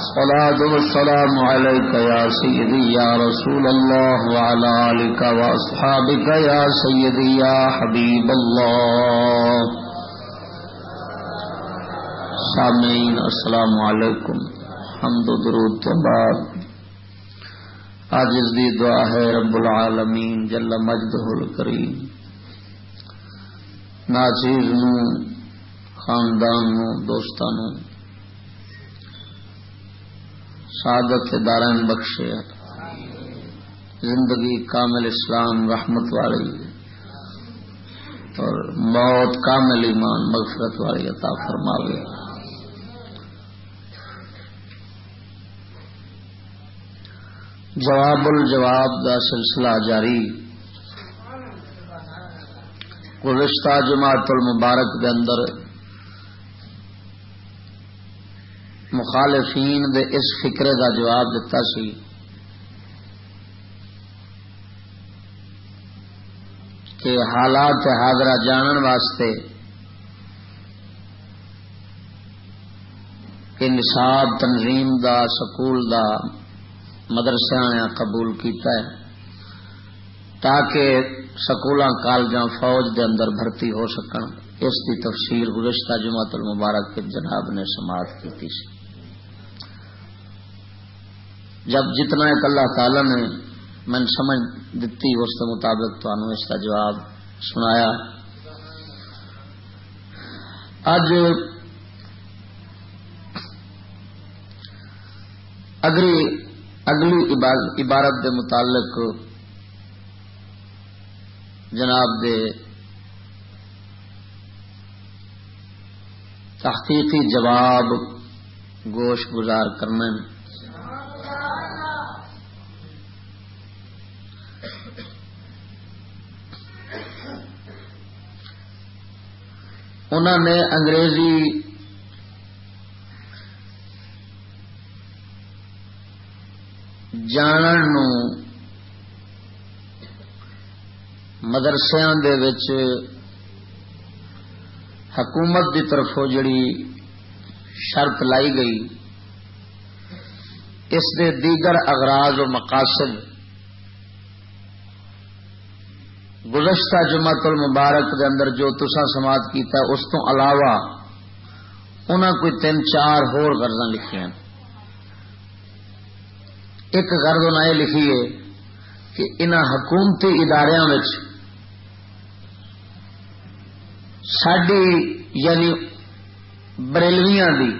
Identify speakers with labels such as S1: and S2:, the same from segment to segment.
S1: الصلاة والسلام عليك يا سيدي يا رسول الله وعلى آلك وأصحابك يا سيدي يا حبيب الله. سامعين السلام علیکم. حمد و درود کے بعد عاجز دی دعا ہے رب العالمین جل مجدہ الکریم. ناچیز نو، خاندان نو، دوستانو سعادت دارائن بخشے۔ زندگی کامل اسلام رحمت والی۔ اور موت کامل ایمان مغفرت والی عطا فرماوے۔ جواب الجواب دا سلسلہ جاری۔ گزشتہ جماعت المبارک کے اندر مخالفین دے اس فکرے کا جواب دیتا سی۔ کہ حالات حاضرہ جانن واسطے کہ نصاب تنظیم دا، سکول دا مدرسے نے قبول کیتا ہے تاکہ سکول کالجاں، فوج دے اندر بھرتی ہو سکن۔ اس کی تفصیل گزشتہ جماعت المبارک کے جناب نے سماعت کی تھی جب جتنا ایک اللہ تعالی نے میں سمجھ دیتی اس کے مطابق تو اس کا جواب سنایا۔ اج اگلی اگلی عبارت کے متعلق جناب دے تحقیقی جواب گوش گزار کرنے انہوں نے انگریزی جان مدرسیا حکومت کی طرفوں جڑی شرط لائی گئی، اس دے دیگر اغراض و مقاصد گزشتہ جمعت المبارک دے اندر جو تسا سماعت کیتا اس تو علاوہ انہاں کوئی تین چار ہور غرضاں لکھی ایک غرض انہیں یہ لکھی ہے کہ ان حکومتی اداروں ساری یعنی بریلویاں دی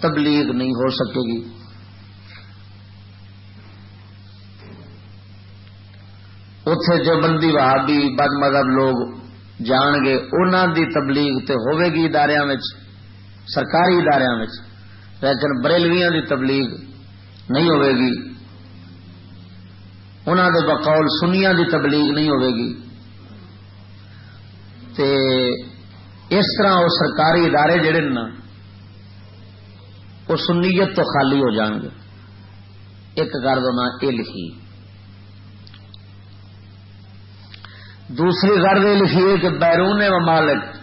S1: تبلیغ نہیں ہو سکے گی۔ اتے جو بندی بہادی بد مذہب لوگ جان گے انہوں دی تبلیغ تے ہوے گی ادارے سرکاری ادارے لیکن بریلویاں دی تبلیغ نہیں ہوے گی۔ انہوں دے بقول سنیا دی تبلیغ نہیں ہوے گی۔ تے اس طرح وہ سرکاری ادارے جڑے نا وہ سنیت تو خالی ہو جان گے۔ ایک گرد انہیں یہ لکھی۔ دوسری غرض لکھی ہے کہ بیرون ممالک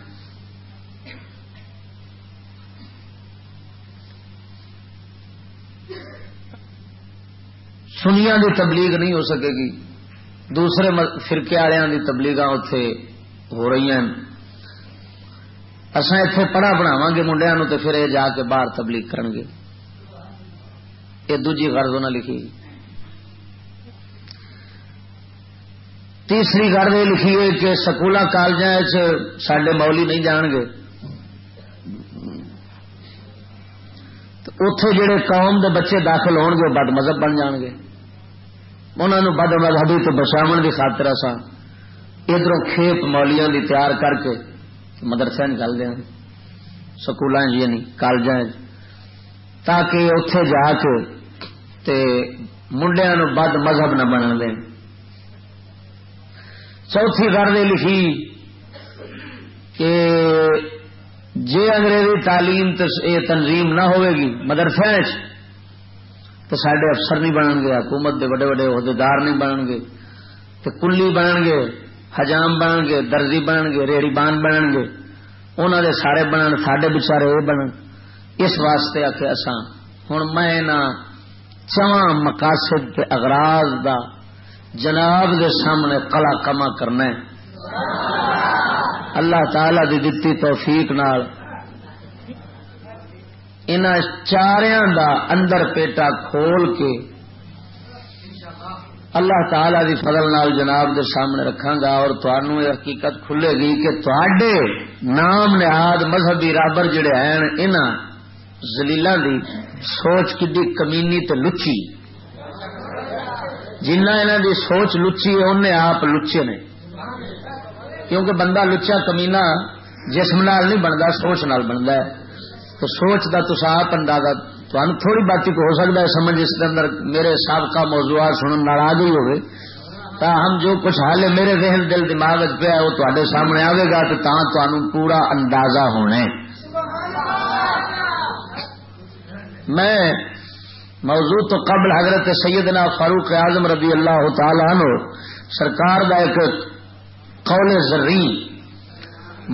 S1: سنیا کی تبلیغ نہیں ہو سکے گی، دوسرے فرقے والوں کی تبلیغ اتے ہو رہی ہیں۔ اصل اتے پڑھا بناو گے منڈیا تو پھر یہ جا کے باہر تبلیغ کرنگے یہ دوجی غرض انہیں لکھی گی تیسری گرد یہ لکھی ہے کہ سکول کالج سڈے مولی نہیں جان گے اتے جڑے قوم دے بچے داخل ہون گے بد مذہب بن جان گے انہوں بد مذہبی تو بچاو کی خاطر اصا ادھر کھیپ مولیاں دی تیار کر کے مدرسہ نکال دیا ہاں۔ سکول یعنی کالج تاکہ اتے جا کے تے منڈیا نو بد مذہب نہ بن دیں چوتھی گل یہ لکھی کہ جی انگریزی تعلیم یہ تنظیم نہ ہوئے گی مدرسے تو سڈے افسر نہیں بنن گے، حکومت دے بڑے بڑے عہدیدار نہیں بنن گے تو کلی بنن گے، حجام بنن گے، درزی بنن گے ریڑی بان بنن گے انہوں دے سارے بنن سڈے بچارے یہ بنن۔ اس واسطے آ کے اسان ہوں میں چواں مقاصد اغراض دا جناب دے سامنے کلا کما کرنا اللہ تعالی دی دتی توفیق نال۔ ان چاریا دا اندر پیٹا کھول کے اللہ تعالی دی فضل نال جناب دے سامنے رکھا گا اور تنوع یہ حقیقت کھلے گی کہ تے نام نہاد مذہبی رابر جڑے ہیں ان زلیل دی سوچ کی کمینی تے لچی جنہ انہوں دی سوچ لچی ہے انہیں آپ لچے نے۔ کیونکہ بندہ لچا کمینا جسم نال نہیں بنتا، سوچ نال بنتا ہے۔ تو سوچ کا تو آپ اندازہ تمہیں تھوڑی بات ہو سکتا ہے، سمجھ اس کے اندر میرے سابقہ موضوعات سنن آ گئی ہوگی تا ہم جو کچھ حال میرے ذہن، دل، دماغ پہ ہے، وہ تے سامنے آئے گا تو تا تمہیں پورا اندازہ ہونا میں موضوع تو قبل حضرت سیدنا فاروق اعظم رضی اللہ تعالی عنہ، سرکار کا ایک قول زری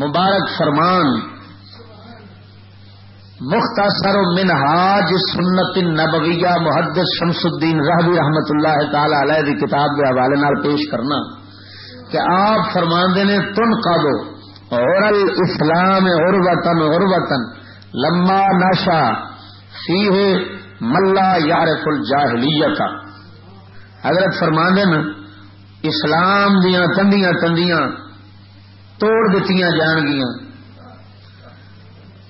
S1: مبارک فرمان، مختصر منہاج سنت نبویہ محدث شمس الدین رحبی رحمت اللہ تعالی علیہ دی کتاب کے حوالے نال پیش کرنا کہ آپ فرماندے نے، تن کا دو اور الاسلام عروتن عروتن لما نشا، فیہ ملا یار فل جاہلیت حضرت فرماندن اسلام دیا تندیاں تندیاں توڑ دیتی جان گیا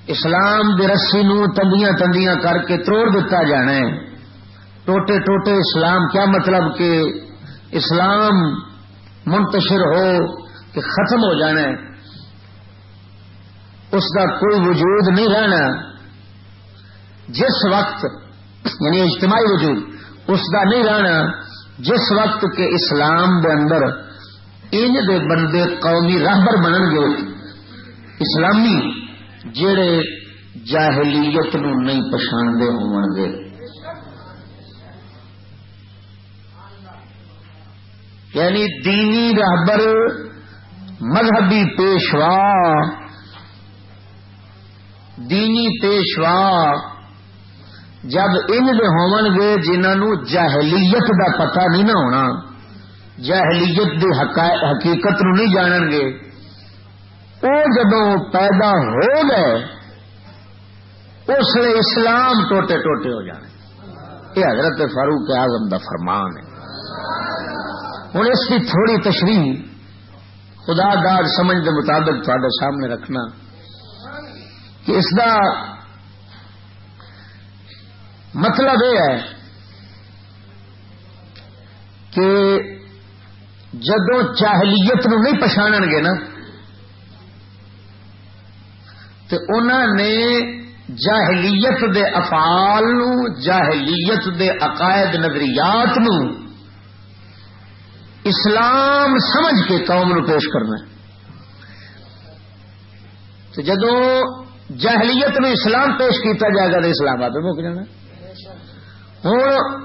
S1: اسلام دی رسی نو تندیاں تندیاں کر کے توڑ دیتا جانا ہے. ٹوٹے ٹوٹے اسلام کیا مطلب کہ اسلام منتشر ہو کہ ختم ہو جانا ہے. اس کا کوئی وجود نہیں رہنا. جس وقت یعنی اجتماعی وجود، اس کا نہیں رہنا جس وقت کے اسلام دے اندر ان دے بندے قومی راہبر بنن گے۔ اسلامی جڑے جاہلیت نو نہیں پچھاڑتے ہو گے۔ یعنی دینی راہبر مذہبی پیشوا، دینی پیشوا جب ان ہون گے جنہوں جہلیت دا پتہ نہیں نہ ہونا جہلیت دی حقیقت نو نہیں جان گے وہ جب پیدا ہو گئے، اس لیے اسلام ٹوٹے ٹوٹے ہو جانے۔ یہ حضرت فاروق اعظم دا فرمان ہے۔ ہوں اس کی تھوڑی تشریح خدا داد سمجھ کے مطابق تے سامنے رکھنا کہ اس کا مطلب یہ ہے کہ جدو چاہلیت نو نہیں پچھاڑ گے نا تو انہوں نے جاہلیت دے افعال نو جاہلیت دے عقائد، نظریات نو اسلام سمجھ کے قوم نو پیش کرنا تو جدو جاہلیت میں اسلام پیش کیتا جائے گا تو اسلام آپ مک جانا۔ ہوں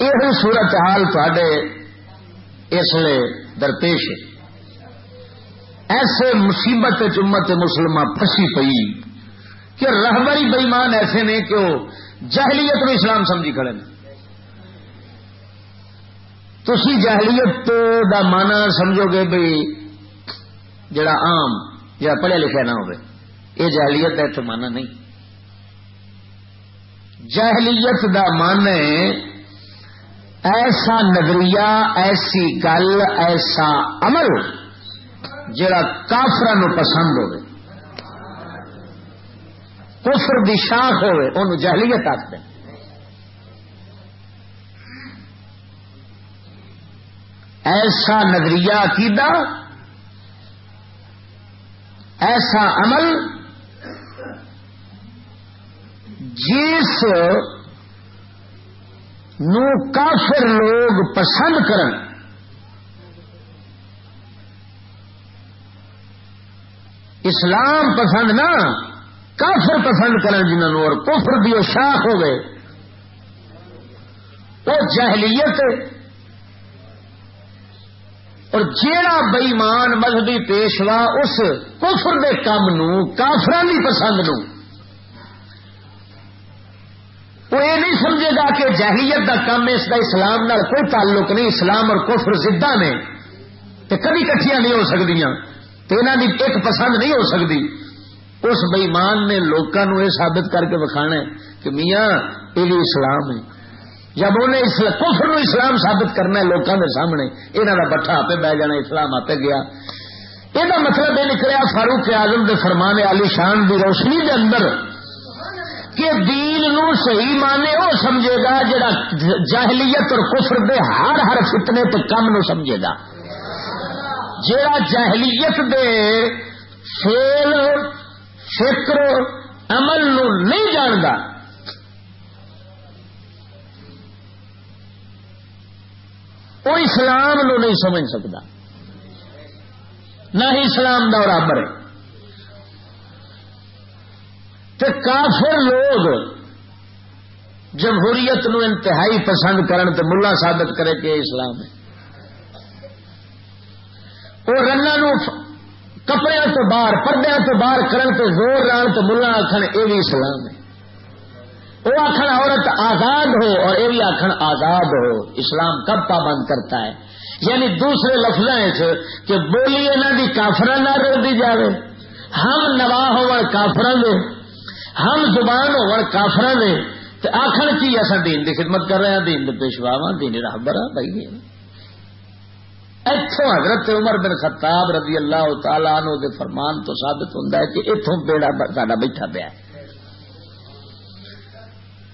S1: یہ صورت حال تے اس لیے درپیش ایسے مصیبت چمت مسلمان پسی پئی کہ رہبری بئیمان ایسے نے کہ وہ جہلیت میں اسلام سمجھی کھڑے ہیں تھی جہلیت دا مانا سمجھو گے بھائی جڑا عام جڑا پڑھیا لکھا نہ ہو یہ جہلیت کا اتنے مانا نہیں جہلیت دا مان ایسا نظریہ، ایسی گل، ایسا عمل جڑا کافر پسند ہوئے۔ کفر دی شاخ ہوئے ان جہلیت آخر ایسا نظریہ عقیدہ، ایسا عمل جس نو کافر لوگ پسند کرن۔ اسلام پسند نہ، کافر پسند کرن جنہوں اور کفر دی شاخ ہو گئے وہ جہلیت اور جیڑا بئیمان مذہبی پیشوا اس کفر دے کام نو کافران پسند نو۔ وہ یہ نہیں سمجھے گا کہ جہلیت کا کام اس کا اسلام نال کوئی تعلق نہیں، اسلام اور کفر زدہ نے تو کبھی کٹیاں نہیں ہو سکتی تو انہوں کی ایک پسند نہیں ہو سکتی اس بئیمان نے لوگوں یہ ثابت کر کے ہے کہ میاں، یہ بھی اسلام ہے۔ جب انہیں کفر نو اسلام ثابت کرنا ہے لوگوں کے سامنے یہاں کا بٹھا آپ بہ جانا، اسلام آپ گیا۔ یہ مطلب یہ نکلیا، فاروق آزم کے فرمانے علی شان کی روشنی کے اندر کہ دین نو صحیح مانے وہ سمجھے گا جڑا جاہلیت اور کفر دے ہر ہر فتنے تو کم نو سمجھے گا۔ جڑا جاہلیت دے فیل، فکر، عمل نو نہیں جانتا وہ اسلام نو نہیں سمجھ سکتا نہ ہی اسلام دا برابر ہے۔ تو کافر لوگ جمہوریت نو انتہائی پسند کرن تو ملا ثابت کرے کہ اسلام ہے۔ وہ رنگ کپڑے تو باہر پردے تو باہر کرن تو زور ران تو ملا آخر یہ بھی اسلام ہے۔ وہ آخر عورت آزاد ہو اور یہ بھی آخر آزاد ہو۔ اسلام کب پابند کرتا ہے؟ یعنی دوسرے لفظ کہ بولی انہوں کی کافر نہ روک دی جائے ہم نوا ہو کافر ہم زبان ہو کافر نے آخر کی اصا دین کی خدمت کر رہے ہیں؟ دین پیشوا وا دین رابر بھائی جی۔ اتوں حضرت عمر بن خطاب رضی اللہ تعالی عنہ دے فرمان تو ثابت ہوں کہ اتوں بیڑا سا بیٹھا پیا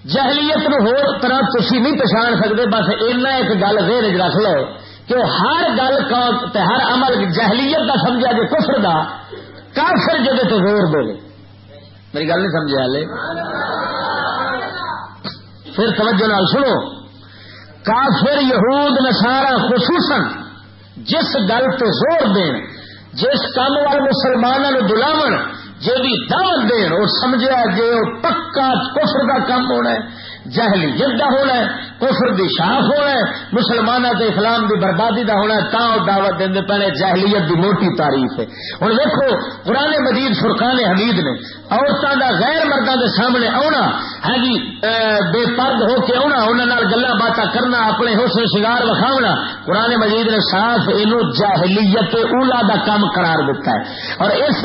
S1: جہلیت نو طرح تھی نہیں پچھاڑ سکتے بس اینا ایک گل دیر رکھ لو کہ ہر گل ہر عمل جہلیت کا سمجھا جو کفر دا، کافر جگہ تو زور دے میری گل نہیں سمجھا لے پھر توجہ نال سنو۔ کافر، یہود نسارا خصوصاً جس گل پہ زور دین، جس کام وال مسلمانوں بلاو جی بھی دعوت دین وہ سمجھا جی وہ پکا کفر کا کام ہونا ہے، جہلی جدا ہونا ہے کفر دی شاخ ہونا ہے مسلمانوں کے اسلام دی بربادی دا ہونا ہے تا دعوت دیں پہلے جہلیت دی موٹی تعریف ہے۔ ہوں دیکھو پرانے مجید، فرقان حمید نے عورتوں کا غیر مردوں کے سامنے آنا ہے ہاں جی بے پرد ہو کے آنا انہوں گلا باتیں کرنا، اپنے حسن شگار وکھاونا۔ قرآن مجید نے صاف یہ جہلیت اولا دا کام قرار دیتا ہے۔ اور اس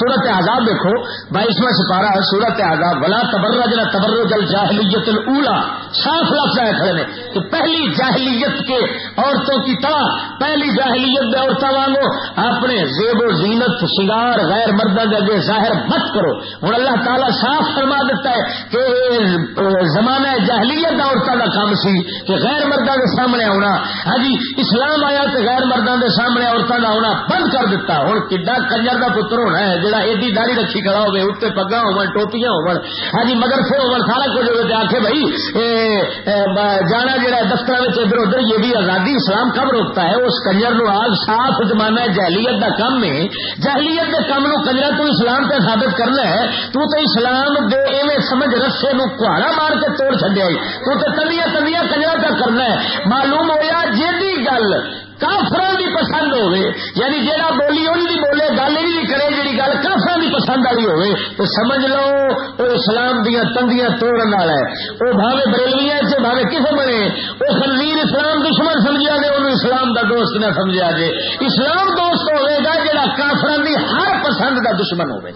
S1: صورت آزاد دیکھو بائیسواں سپارہ صورت آزاد ولا تبرج نہ تبرج الجاہلیت الاولا صاف لفظ آئے کھڑے نے کہ پہلی جاہلیت کے عورتوں کی طرح، پہلی جاہلیت میں عورتوں وانگو اپنے زیب و زینت شگار غیر مردہ کے ظاہر مت کرو۔ ہوں اللہ تعالیٰ صاف فرما دیتا ہے کہ زمانہ جاہلیت عورتوں کا کام سی کہ غیر مردہ کے سامنے آنا ہاں جی اسلام آیا تو غیر مردوں کے سامنے عورتوں کا آنا بند کر دیتا۔ ہوں کڈا کنجر کا پتر ہونا ہے جہاں ایڈی داری رکھی کھڑا ہوگی اتنے پگا ہو ٹوپیاں ہو ہاں جی مگر پھر ہو سارا کچھ ہوگا آخے بھائی جانا جہاں دفتر ادھر ادھر، یہ بھی آزادی اسلام کب روکتا ہے؟ اس کنجر نو آج صاف زمانہ جہلیت کا کم ہے۔ جہلیت کے کم نو کنجر تو اسلام پہ ثابت کرنا ہے۔ تو تو اسلام دے ایویں سمجھ رسے نو کہاڑا مار کے توڑ چڈیا تو تنیا تنیا کنجر کا کرنا ہے۔ معلوم ہوا جی گل کافر بھی پسند ہوے یعنی جہاں بولی ان کی بولے، گل ہی کرے جی گل کافر پسند والی ہوئے، تو سمجھ لو، وہ اسلام دیا تندیاں توڑن والا ہے۔ وہ بھاوے بریلویا سے بھاوے بنے؟ وہ خنویر اسلام دشمن سمجھا گیا اسلام دا دوست نہ سمجھا جائے۔ اسلام دوست ہوئے گا جڑا کافران دی ہر پسند دا دشمن ہوئے۔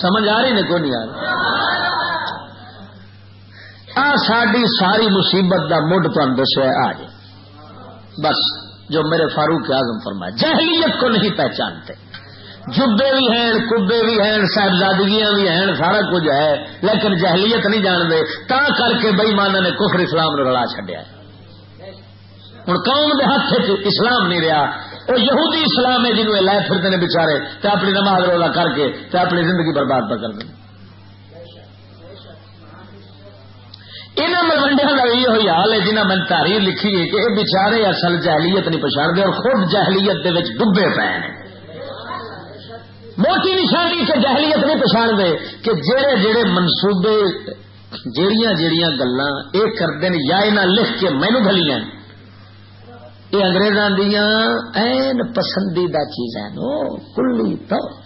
S1: سمجھ آ رہی نے کون یار آ ساری ساری مصیبت دا مڈ تم دسیا آ جائے بس، جو میرے فاروق اعظم فرمایا جہلیت کو نہیں پہچانتے۔ جبے بھی ہیں، کبے بھی ہیں، صاحبزادگیاں بھی ہیں، سارا کچھ ہے۔ لیکن جہلیت نہیں جانتے، تا کر کے بئی مانا نے کفر اسلام نو رلا چڈیا ہوں قوم دے ہاتھ اسلام نہیں رہا وہ یہودی اسلام ہے جنوب لے پھرتے ہیں بچارے تو اپنی نماز روزہ کر کے تو اپنی زندگی برباد پہ کر دیں۔ یہاں ملوڈیا کا یہ ہوئی حال ہے جنہیں میں تاریخ لکھی ہے کہ یہ بچارے اصل جہلیت نہیں پچھاڑتے اور خود جہلیت ڈبے پے ہیں۔ موٹی نشانی سے جہلیت نہیں پچھاڑتے کہ جہے جہے منصوبے جہیا جہیا گلا یہ کرتے ہیں یا یہاں لکھ کے مینو گلیاں یہ اگریزاں دیا این پسندیدہ چیز ہے کلی تو۔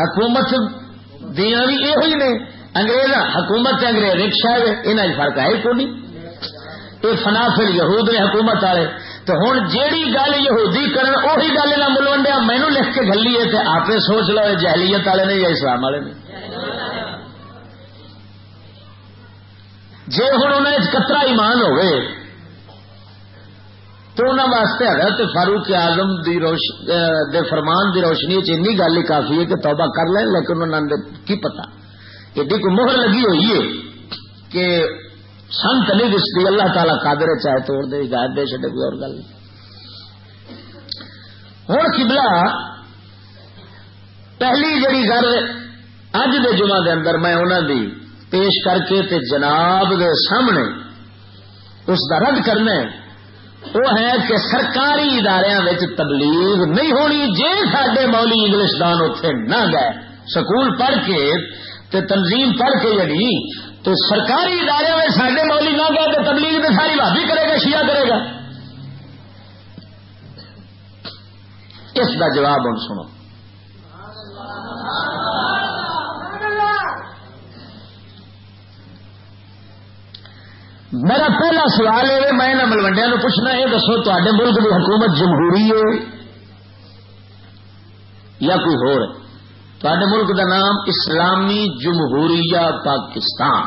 S1: حکومت دیا بھی یہ ہوئی نے۔ انگریز، حکومت انگریز ایک شاید یہاں فرق ہے کو نہیں۔ یہ فنافل یہود نے حکومت والے۔ تو ہوں جیڑی گل یہودی کرن اہی گل نہ ملوڈیا مینو لکھ کے گلی ہے آپ سوچ لو جہلیت والے نے یا اسلام والے نے۔ جی ہوں انہیں کترا ایمان ہوئے تو انہوں واسطے حضرت فاروق آزم دی روش دے فرمان دی روشنی چی گل ہی کافی ہے کہ توبہ کر لیں، لیکن انہوں نے کی پتا ایڈی کو مہر لگی ہوئی ہے کہ سنت نہیں دستی، اللہ تعالی قادر چاہے توڑ دے گائے دے چڈے کوئی اور گل ہوں کبلا پہلی جڑی گل اج دے جمعہ دے اندر میں انہوں دی پیش کر کے تے جناب دے سامنے اس کا رد کرنا وہ ہے کہ سرکاری ادارے تبلیغ نہیں ہونی جی سڈے مولی انگلش دان اتے نہ گئے سکول پڑھ کے تے تنظیم پڑھ کے یعنی تو سرکاری ادارے میں سڈے مولی نہ گئے تو تبلیغ تو ساری بھابی کرے گا، شیعہ کرے گا۔ اس کا جواب ہوں سنو۔ میرا پہلا سوال ہے، میں ملوڈیا نو پوچھنا یہ دسو تے ملک کی حکومت جمہوری ہے یا کوئی ہو ملک کا نام اسلامی جمہوریہ پاکستان۔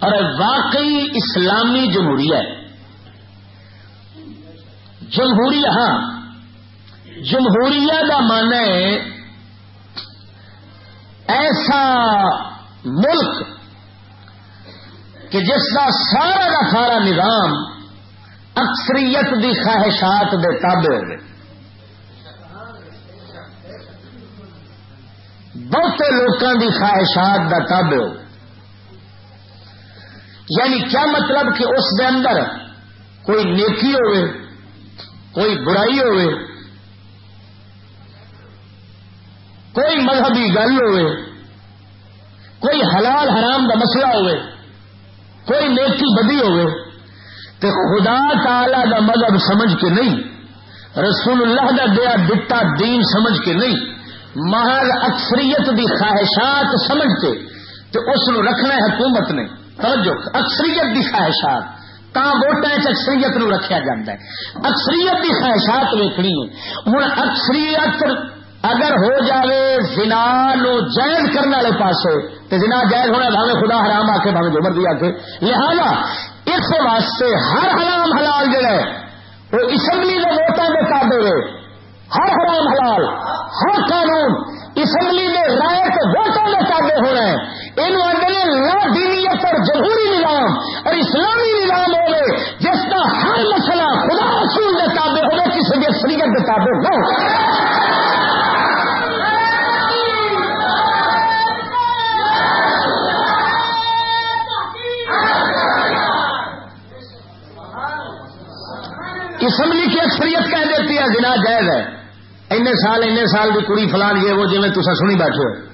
S1: اور واقعی اسلامی جمہوریہ جمہوریہ ہاں۔ جمہوریہ کا مان ہے ایسا ملک کہ جس کا سارا کا سارا نظام اکثریت دی خواہشات دے تابے ہو گئے بہتے لوگوں کی خواہشات کا تابے ہو۔ یعنی کیا مطلب کہ اس دے اندر کوئی نیکی ہوئے، کوئی برائی ہوئے، کوئی مذہبی گل ہوئے، کوئی حلال حرام کا مسئلہ ہوئے۔ کوئی نیکی بدی ہوئے تو خدا تعالی دا مذہب سمجھ کے نہیں، رسول اللہ دا دیا دتا دین سمجھ کے نہیں، محض اکثریت دی خواہشات سمجھ کے تو اس نو رکھنا ہے حکومت نے۔ توجہ، اکثریت دی خواہشات تا اکثریت نو رکھا جاتا ہے۔ اکثریت دی خواہشات ویکنی ہے ہوں اکثریت اگر ہو جاوے زنا نو جائز کرنے والے پاسے تو زنا جائز ہونا بھاوے خدا حرام آ کے بھاوے جمر دیا کے لہذا اس واسطے ہر حرام حلال جڑا ہے، وہ اسمبلی کے ووٹوں کے کر دے ہر حرام حلال، ہر قانون اسمبلی نے رائے کے ووٹ این سال این سال کی کڑی فلان یہ وہ جی تصا سنی بیٹھے ہو۔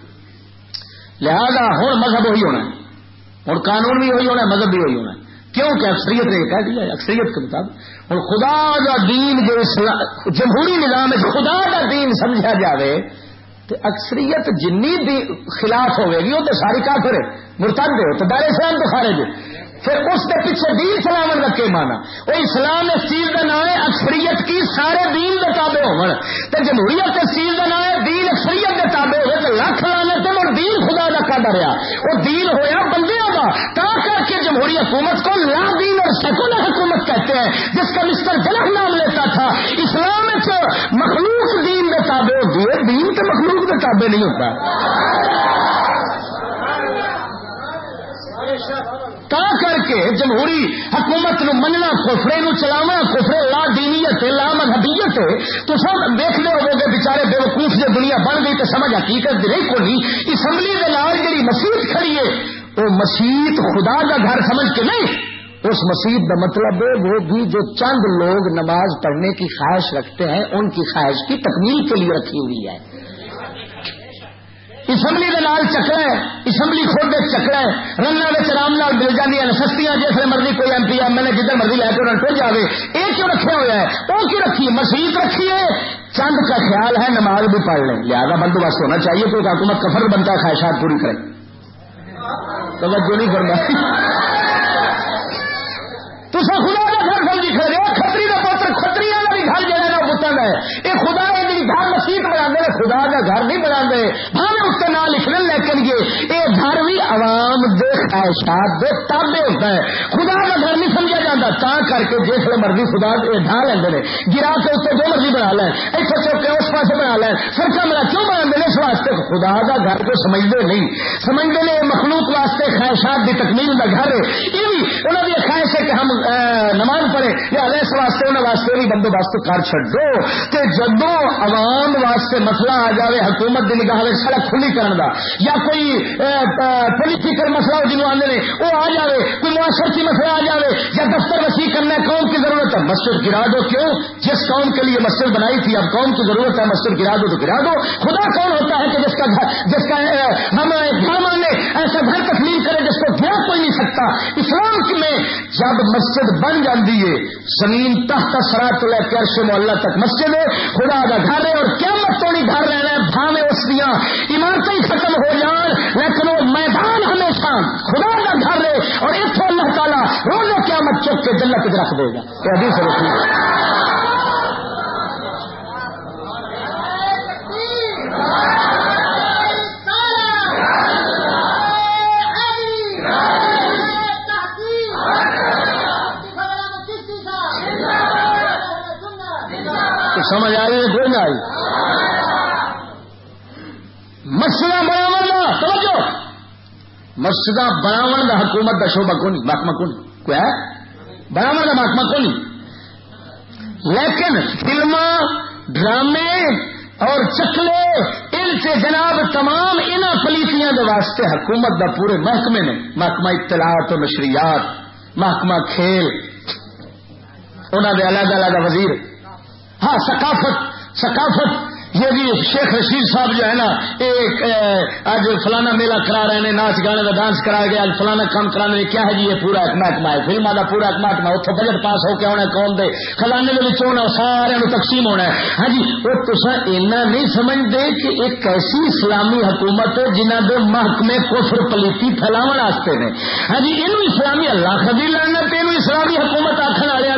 S1: لہذا ہوں مذہب وہی ہونا ہے۔ ہوں قانون بھی وہی ہونا ہے، مذہب بھی وہی ہونا ہے۔ کیوں کہ اکثریت نے کہہ دیا اکثریت کے مطابق۔ اور خدا کا دین جو جمہوری نظام ہے خدا کا دین سمجھا جائے تو اکثریت جنی خلاف ہوئے گی، وہ تو ساری کافر ہے مرتد ہے تو دار اسلام تو خارج ہے پھر اس کے پیچھے دین سلامت رکھے مانا وہ اسلام اس چیز کا نام ہے، اکثریت کی سارے دین کے تابے ہو جمہوریت اس چیز کا نام ہے، دین اکثریت کے تابے ہوئے تو لکھ لانے تو وہ دین خدا کا کھا رہا۔ وہ دین ہوا بندیاں کا تا کر کے جمہوری حکومت کو لا دین اور سیکولر حکومت کہتے ہیں، جس کا مسٹر جنک نام لیتا تھا۔ اسلام مخلوق دین کے تابے ہوتی ہے، دین کے مخلوق کے تابے نہیں ہوتا۔ تا کر کے جمہوری حکومت نو مننا خوفرے نو چلاونا خوفرے لا دینیت، لا مذہبیت تو سب دیکھنے ہو گے بےچارے بے وقوف جو دنیا بن گئی تو سمجھ حقیقت رہی کو نہیں اسمبلی کے نال جی مسیح کھڑی ہے، وہ مسیح خدا کا گھر سمجھ کے نہیں، اس مسیح کا مطلب ہے وہ بھی جو چند لوگ نماز پڑھنے کی خواہش رکھتے ہیں، ان کی خواہش کی تکمیل کے لیے رکھی ہوئی ہے۔ اسمبلی کے نال چکر ہے، اسمبلی خود چکر ہے۔ رنگ آرام مل جاتی سستیاں جس مرضی کوئی M P M L A جدھر مرضی لے کے انہوں ٹر جائے یہ کیوں رکھا ہوا ہے وہ کیوں رکھی؟ مسیح رکھی ہے۔ چند کا خیال ہے، نماز بھی پڑھ لیں۔ لہٰذا بندوبست ہونا چاہیے کوئی حکومت کفر بنتا خواہشات پوری کرے توجہ نہیں کرنا تو خدا کا گھر سمجھی کھڑے کتری کا پتر کتری والا بھی گھر جہاں پتر ہے۔ یہ خدا خدا کا گھر نہیں بنا ہم اس کے نام لکھ لیکن یہ گھر بھی عوام دے خواہشات دے تابے ہوتا ہے۔ خدا کا گھر نہیں سمجھا جاتا، تا کر کے جس مرضی خدا ڈھا لیں گرا کے اس جو مرضی بنا لیں اتنے چوک کے اس پاس بنا لیں سڑک میرا کیوں بنا دیں اس واسطے خدا کا گھر کو سمجھتے نہیں۔ سمجھتے ہیں مخلوق واسطے خواہشات کی تکمیل کا گھر ہے۔ یہ بھی انہوں نے خواہش ہے کہ ہم نماز پڑھے یا اس واسطے انہوں واسطے بھی بندوبست کر چڈو کہ جدو عوام واسطے مسئلہ آ جائے حکومت کی نگاہ سڑک کھلی کرن دا، یا کوئی پولیٹیکل مسئلہ جنوب آدھے وہ آ جائے کوئی معاشرتی مسئلہ آ جائے یا دفتر وسیع کرنا قوم کی ضرورت ہے۔ مسجد گرا دو، کیوں؟ جس قوم کے لیے مسجد بنائی تھی، اب قوم کی ضرورت ہے مسجد گرا دو تو گرا دو۔ خدا کون ہوتا ہے کہ جس کا جس کا ہم گھر مانے ایسا گھر تسلیم کرے جس کو گھر کوئی نہیں سکتا۔ اسلام میں جب مسجد بن جاتی ہے، زمین تحت سرا تو لے کر اللہ تک مسجد ہے، خدا کا گھر ہے اور کیا مت تو نہیں گھر رہنا ہے دیا عمارتیں ختم ہو جان، لیکن وہ میدان ہمیشہ خدا کا گھر ہے اور اتو اللہ تعالیٰ روز کیا مت چپ کے جنت رکھ دے گا۔ تو ابھی سے سمجھ آئی ہے؟ کوئی نہ آئی۔ مسجد بناو سمجھو مسجد بناو کا حکومت کا شوبہ کون محکمہ کون کوئی ہے؟ بناو کا محکمہ کون لیکن فلم ڈرامے اور چکلے، ان سے جناب تمام ان پلیسیاں کے واسطے حکومت دا پورے محکمے نے، محکمہ اطلاعات و نشریات، محکمہ کھیل انہوں نے الگ الگ وزیر ہاں ثقافت ثقافت یہ جی شیخ رشید صاحب جو ہے نا، ایک آج فلانا میلہ کرا رہے ہیں، ناچ گانے کا ڈانس کرایا گیا فلانا کام کرانے کیا ہے جی یہ پورا ایک محکمہ ہے فلما کا پورا ایک محکمہ اتو بجٹ پاس ہو کے آنا قوم دے خلانے کے ہونا سارے تقسیم ہونا ہے۔ ہاں جی وہ تصا اینا نہیں سمجھتے کہ ایک ایسی اسلامی حکومت ہے جنہ دے محکمے کفر پلیتی پھیلاو واسطے نے۔ ہاں جی یہ اسلامی، اللہ خبر لڑنا اسلامی حکومت آخر والے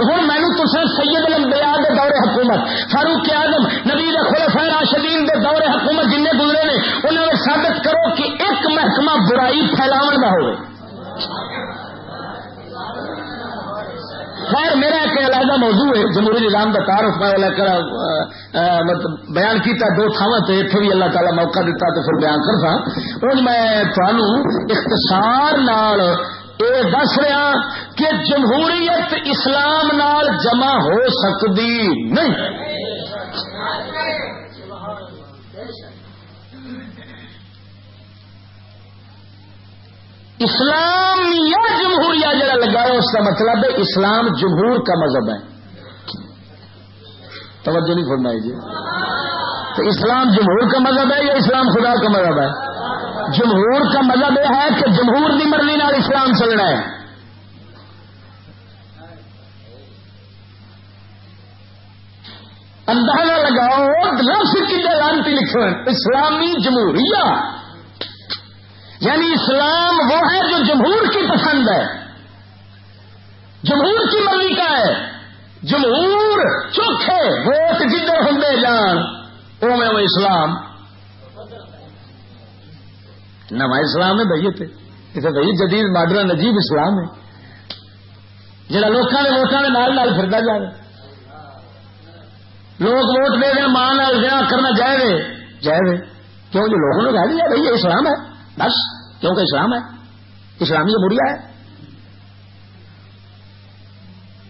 S1: ہوں مینو تصا سید لمبیا دور حکومت، فاروق آدم نبی خلفاء راشدین دے دور حکومت جن گزرے نے انہوں نے ثابت کرو کہ ایک محکمہ برائی پھیلاو کا ہوئے۔ خیر، میرا ایک علیحدہ موضوع ہے، جمہوری نظام کا تعارف میں لے کر بیان کیتا، دو تھاوا تے اتنے بھی اللہ تعالی موقع دیتا تو پھر بیان کرتا ہوں میں تھانوں اختصار نال یہ دس رہا کہ جمہوریت اسلام نال جمع ہو سکتی نہیں۔ اسلام یا جمہوریہ جڑا لگا ہے، اس کا مطلب ہے اسلام جمہور کا مذہب ہے۔ توجہ نہیں فرمائی جی۔ تو اسلام جمہور کا مذہب ہے یا اسلام خدا کا مذہب ہے؟ جمہور کا مطلب یہ ہے کہ جمہور کی مرضی نال اسلام چلنا ہے۔ اندازہ لگاؤ، لفظ کی لانتی لکھو اسلامی جمہوریہ۔ یعنی اسلام وہ ہے جو جمہور کی پسند ہے۔ جمہور کی مرضی کا ہے۔ جمہور چوکھے ووٹ جدھر ہوں جان او میں وہ اسلام۔ نو اسلام ہے بھائی اتنے بھائی جدید ماڈرن نجیب اسلام ہے۔ جہاں لوگوں نے ووٹان کے نال نال فردا جائے لوگ ووٹ دے دیں ماں ویاہ کرنا جائے جائے کیوں جو لوگوں نے کہہ جی، دیا بھائی یہ اسلام ہے۔ بس، کیونکہ اسلام ہے۔ اسلامی جمہوریہ ہے۔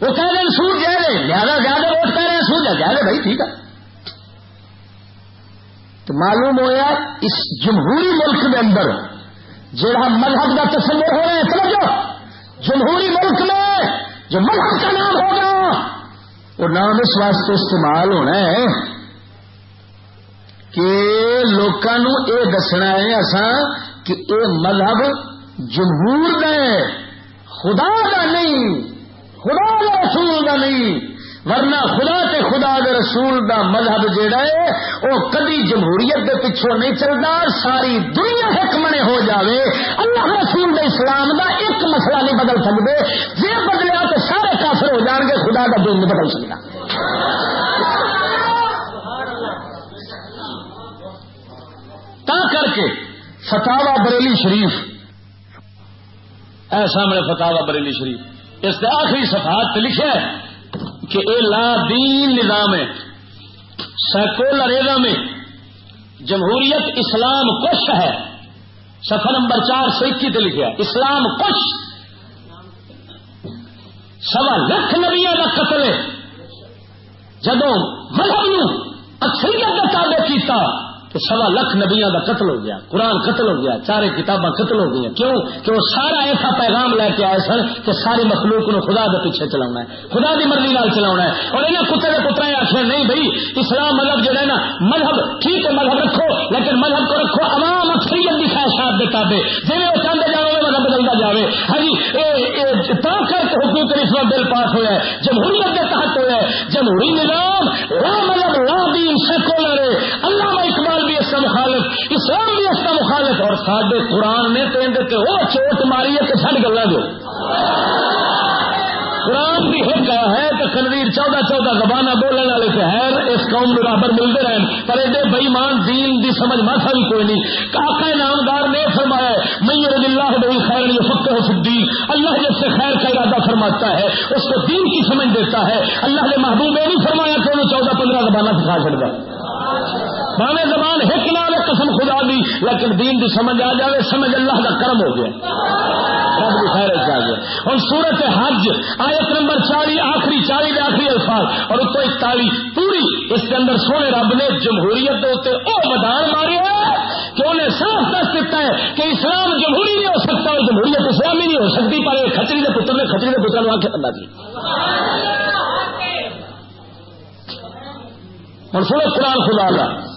S1: وہ کہہ رہے ہیں، سود جائے رہے زیادہ زیادہ ووٹ کہہ رہے ہیں، سود جائے۔ رہے بھائی ٹھیک ہے۔ تو معلوم ہوا اس جمہوری ملک کے اندر جہاں مذہب کا تصور ہو رہا ہے سمجھو جمہوری ملک میں جو مذہب کا نام ہوگا وہ نام اس واسطے استعمال ہونا ہے کہ لوگوں یہ دسنا ہے اصا کہ یہ مذہب جمہور کا ہے، خدا کا نہیں، خدا دے رسول دا نہیں۔ ورنہ خدا تے خدا دے رسول دا مذہب جیڑا ہے وہ کدی جمہوریت دے پیچھوں نہیں چلتا، ساری دنیا حکمنے ہو جاوے۔ اللہ رسول دے اسلام دا ایک مسئلہ نہیں بدل سکتے جی بدلیا تو سارے کافر ہو جان گے، خدا کا دین نہیں بدل سکتا تا کر کے فتوا بریلی شریف۔ اے سامنے فتوا بریلی شریف۔ اس کا آخری سفات لکھا ہے۔ کہ اے لا دین نظام ہے سیکولرزم میں جمہوریت اسلام کش ہے۔ سفر نمبر چار سو اکی لکھا اسلام کش۔ سوا لکھ نبیا کا قتل ہے۔ جدو مذہب نو اکثریت کا تابع کیتا کہ سوا لکھ نبیا کا قتل ہو گیا، قرآن قتل ہو گیا، چارے کتاباں قتل ہو گئی کیوں؟ کہ وہ سارا ایسا پیغام لے کے آئے سن کہ ساری مخلوق نو خدا کے پیچھے چلا ہے، خدا کی مرضی نال چلا ہے۔ اور انہیں کتے کے پترا آخر نہیں بھائی، اسلام مذہب جو ہے نا، مذہب ٹھیک ہے، مذہب رکھو، لیکن مذہب کو رکھو، عوام اکثریت کی خواہشات کے تابے جی وہ چاہتے جاؤ مذہب بدلتا جائے ہاں جی تا کر کے حکومت رشوت بل پاس ہوا ہے، جمہوریت کے تحت ہوا ہے۔ جمہوری نظام، لا مذہب، لا دین، سیکولر اللہ اور سڈے قرآن نے تو اندر وہ چوٹ ماری ہے کہ سڈ گلا دو قرآن بھی ایک ہے کہ کنویر چودہ چودہ زبانہ بولنے والے سے ہے اس قوم برابر ملتے رہے پر ایڈے بئیمان دین دی سمجھ ماسا بھی کوئی نہیں۔ کاکا نامدار نے فرمایا میں رضی اللہ بھائی خیر یہ فکر الدین اللہ جس سے خیر کا ارادہ فرماتا ہے، اس کو دین کی سمجھ دیتا ہے۔ اللہ نے محبوب یہ نہیں فرمایا کہ انہیں چودہ پندرہ زبانہ سکھا چڑھتا بانے زبان ایک نام قسم خدا دی، لیکن دین دی سمجھ آ جائے سمجھ اللہ کا کرم ہو گیا۔ رب کی خیر آ گیا۔ اور سورت حج، آیت نمبر چالی، آخری چالی کے آخری الفاظ، اور تو اکتالیس پوری اس کے اندر سونے رب نے جمہوریت ہوتے او مدار مارے کہ انہیں صاف دس دیتا ہے کہ اسلام جمہوری نہیں ہو سکتا اور جمہوریت اسلامی نہیں ہو سکتی، پر کچری کے پتر نے کچری کے پتر آ کے بندہ دی۔ ہوں سنو قرآن خدا کا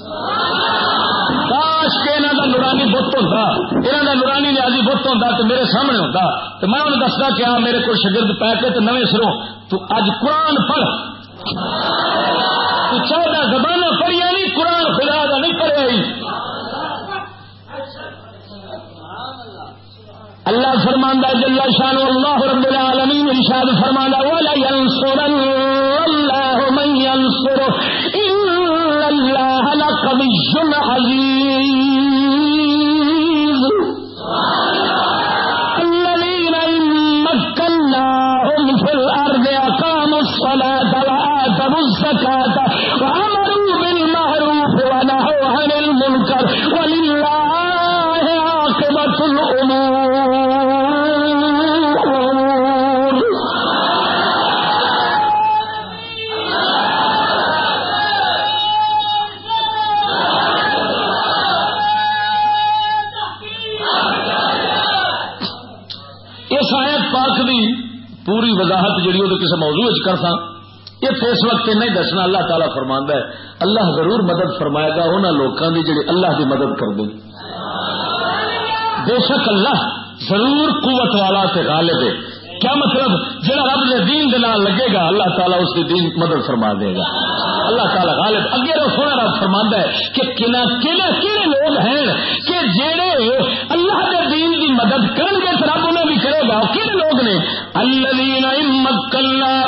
S1: کاش کے یہاں کا نورانی بت ہوتا یہاں کا نورانی نیازی بت ہوتا تو میرے سامنے ہوتا تو میں انہیں دستا کہ آ میرے کو شگرد پی کے تو نویں سروں۔ تو اج قرآن پڑھ۔ تو چودہ زبان پڑھیا نہیں، قرآن خدا کا نہیں پڑھیا اللہ فرماندہ جل شان اللہ رب العالمین ارشاد فرماندہ ولا ينصرن الله لقوي جڑی وہ کسی موضوع کرتا یہ اس وقت نہیں دسنا اللہ تعالیٰ فرماندا ہے، اللہ ضرور مدد فرمائے گا انہوں لوگوں کی جڑی اللہ کی مدد کر دیں بے شک اللہ ضرور قوت والا تے غالب ہے۔ کیا مطلب؟ جہاں رب نے دین دے نال لگے گا، اللہ تعالیٰ اس کی دین مدد فرما دے گا۔ اللہ تعالی غالب۔ اگے رو سونا رب فرماندا ہے کہ کنا کنا کہڑے لوگ ہیں کہ جڑے اللہ کے دین دی مدد کرن گے رب انہیں بھی کرے گا۔ کہڑے لوگ نے؟ الذین اللہ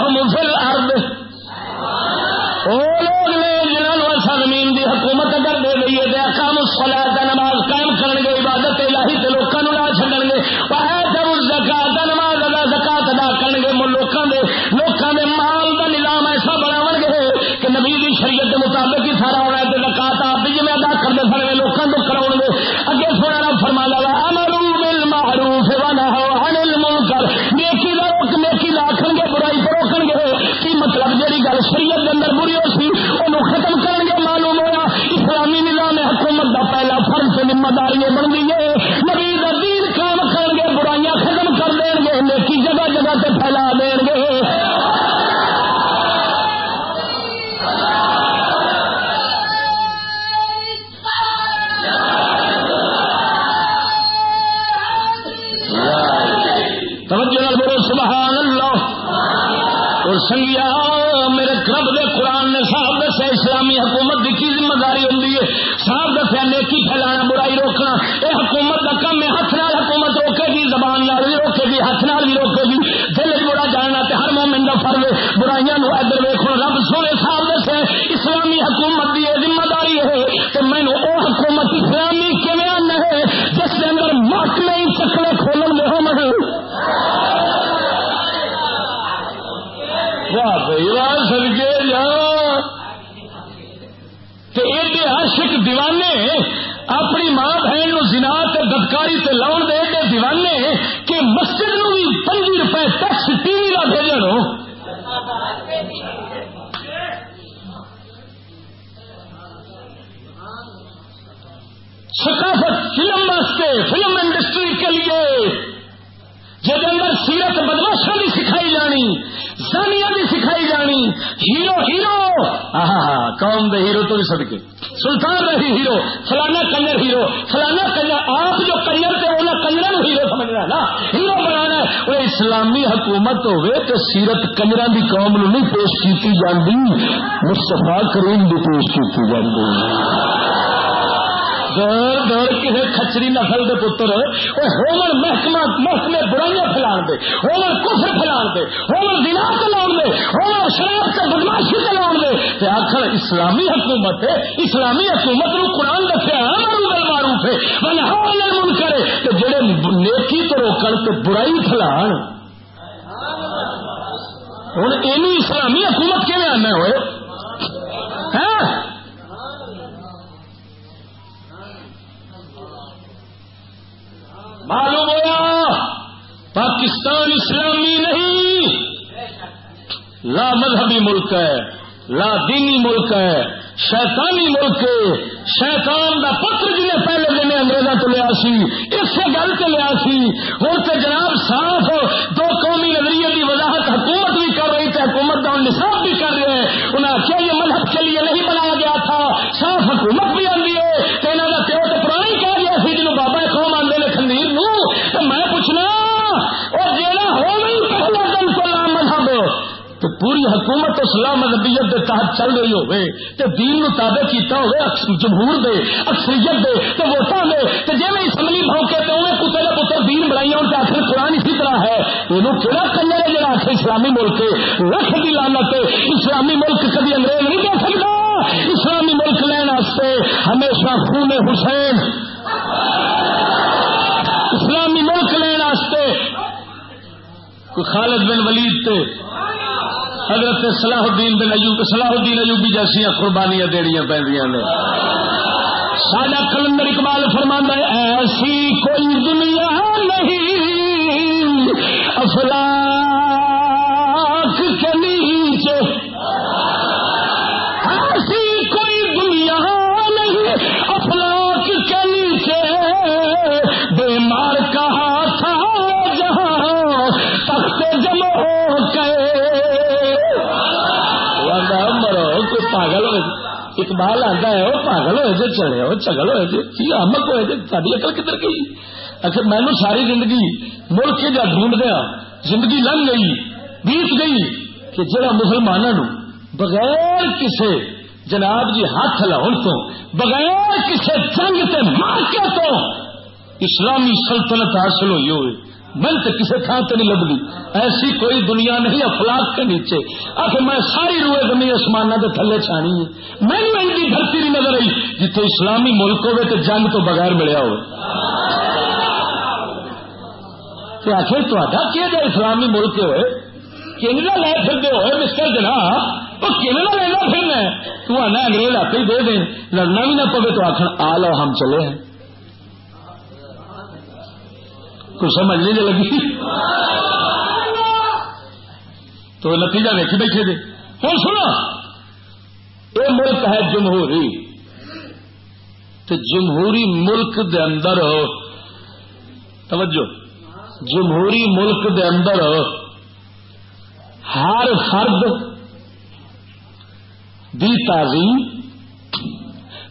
S1: برائیاں نو ادھر ویکھو رب سونے صاحب دسیا اسلامی حکومت کی یہ ذمہ داری ہے تو مینو وہ حکومت اسلامی کیون آنا ہے جس کے اندر محکمے ہی چکلے کھولن دے ہو واہ بھائی واہ سرگے جا ایڈے عاشق دیوانے اپنی ماں بہن نو زنا تے بدکاری تے لاؤن دے ایڈے دیوانے کہ مسجد نو بھی پنجی روپے ٹیکس ٹی وی کا بھیجن ثقافت فلم واسطے فلم انڈسٹری کے لیے جب اندر سیرت بدماشوں کی سکھائی جانی زانیاں بھی سکھائی جانی ہیرو ہیرو ہاں قوم دے ہیرو تو بھی سدکے سلطان رہی ہیرو فلانا کنجر ہیرو فلانا کنجر آپ جو کنجر تھے انہیں کنجر ہیرو سمجھنا نا ہیرو بنانا وہ اسلامی حکومت ہوئے تو سیرت کنجر کی قوم نو نہیں پیش کی جاتی مستفا کریم بھی پیش کی جاتی دور دور کسی کچری نسل کے پتر ہومن محکمہ، محکمے برائیاں پھیلان دے ہومن کفر پھیلان دے ہومن دنا چلاؤ دے ہومن شراب سے بدماشی چلاؤ دے۔ تے آخر اسلامی حکومت ہے، اسلامی حکومت نو قرآن دسیا معروف ہے۔ من کرے تو جڑے نیکی تو برائی پھیلان. ہوں یہ اسلامی حکومت کیون آنا ہوئے؟ ہاں؟ معلوم ہوا پاکستان اسلامی نہیں. لا مذہبی ملک ہے، لا دینی ملک ہے شیطانی ملک شیطان دا پتر جی جنہیں پہلے دن انگریزوں کو لیا سی اس گل سے لیا سی۔ ہوں تو جناب صاف دو قومی نظریے کی وضاحت حکومت بھی کر رہی تھی حکومت کا نصاب بھی کر رہے۔ ہیں انہیں آخیا یہ مذہب کے لیے نہیں بنایا گیا تھا صاف حکومت بھی آتی ہے تو انہوں کا پیو تو پرانا ہی کہہ گیا سی جنوب بابا قوم آتے ہیں خندیر نو تو میں پوچھنا اور جیڑا ہو نہیں پہلے دن کو لا مذہب تو پوری حکومت اسلام مذہبیت کے تحت چل رہی ہوئے تو دین نو تابع کیتا ہوئے جمہور دے، اکثریت دے تو ووٹاں دے تو جی میں اسمبلی بھوکے تو انہیں کتے کا پتر دین بنائی ہوں تو آخر قرآن اسی طرح ہے۔ یہ کہڑا کنجر ہے جڑا آخر اسلامی ملک ہے؟ لکھ کی لانت اسلامی ملک کبھی انگریز نہیں دے سکتا۔ اسلامی ملک لین واسطے ہمیشہ خون حسین۔ اسلامی ملک لین واسطے۔ کوئی خالد بن ولید تے حضرت صلاح الدین بن ایوب صلاح الدین ایوبی جیسیاں قربانیاں دینیا پہ ساڈا کلندر اقبال فرمانا ہے، ایسی کوئی دنیا نہیں افلا اقبال آتا ہے وہ پاگل ہوئے جی چڑے ہو چگل ہوئے جی کی امک ہوئے جی تاری اکل کدھر گئی اچھا مینو ساری زندگی ملک کے جا ڈھونڈ دیا زندگی لنگ گئی بیت گئی کہ جڑا مسلمانوں بغیر کسی جناب جی ہاتھ لاؤن تو بغیر کسی جنگ سے مار کے تو اسلامی سلطنت حاصل ہوئی ہوئی من تو کسی تھان سے نہیں لگتی ایسی کوئی دنیا نہیں افلاق کے نیچے۔ آخر میں ساری روئے زمین آسمان کے تھلے چھانی ہے۔ میں ان کی دھرتی نہیں نظر آئی جتنے اسلامی ملک ہوئے تو جنگ تو بغیر ملیا ہو آخر تا کیا جائے اسلامی ملک ہوئے؟ کنگا لے پھرتے ہوئے مسٹر جنا وہ کنگا لینا پھرنا تو آنا انگریز آپ ہی دے دیں لڑنا بھی نہ پوے تو آخر آ لو ہم چلے ہیں۔ کچھ سمجھ نہیں لگی۔ تو نتیجہ دیکھی بیٹھے دے۔ ہوں سنو یہ ملک ہے جمہوری۔ تو جمہوری ملک دے اندر، توجہ، جمہوری ملک دے اندر ہر فرد دی تعظیم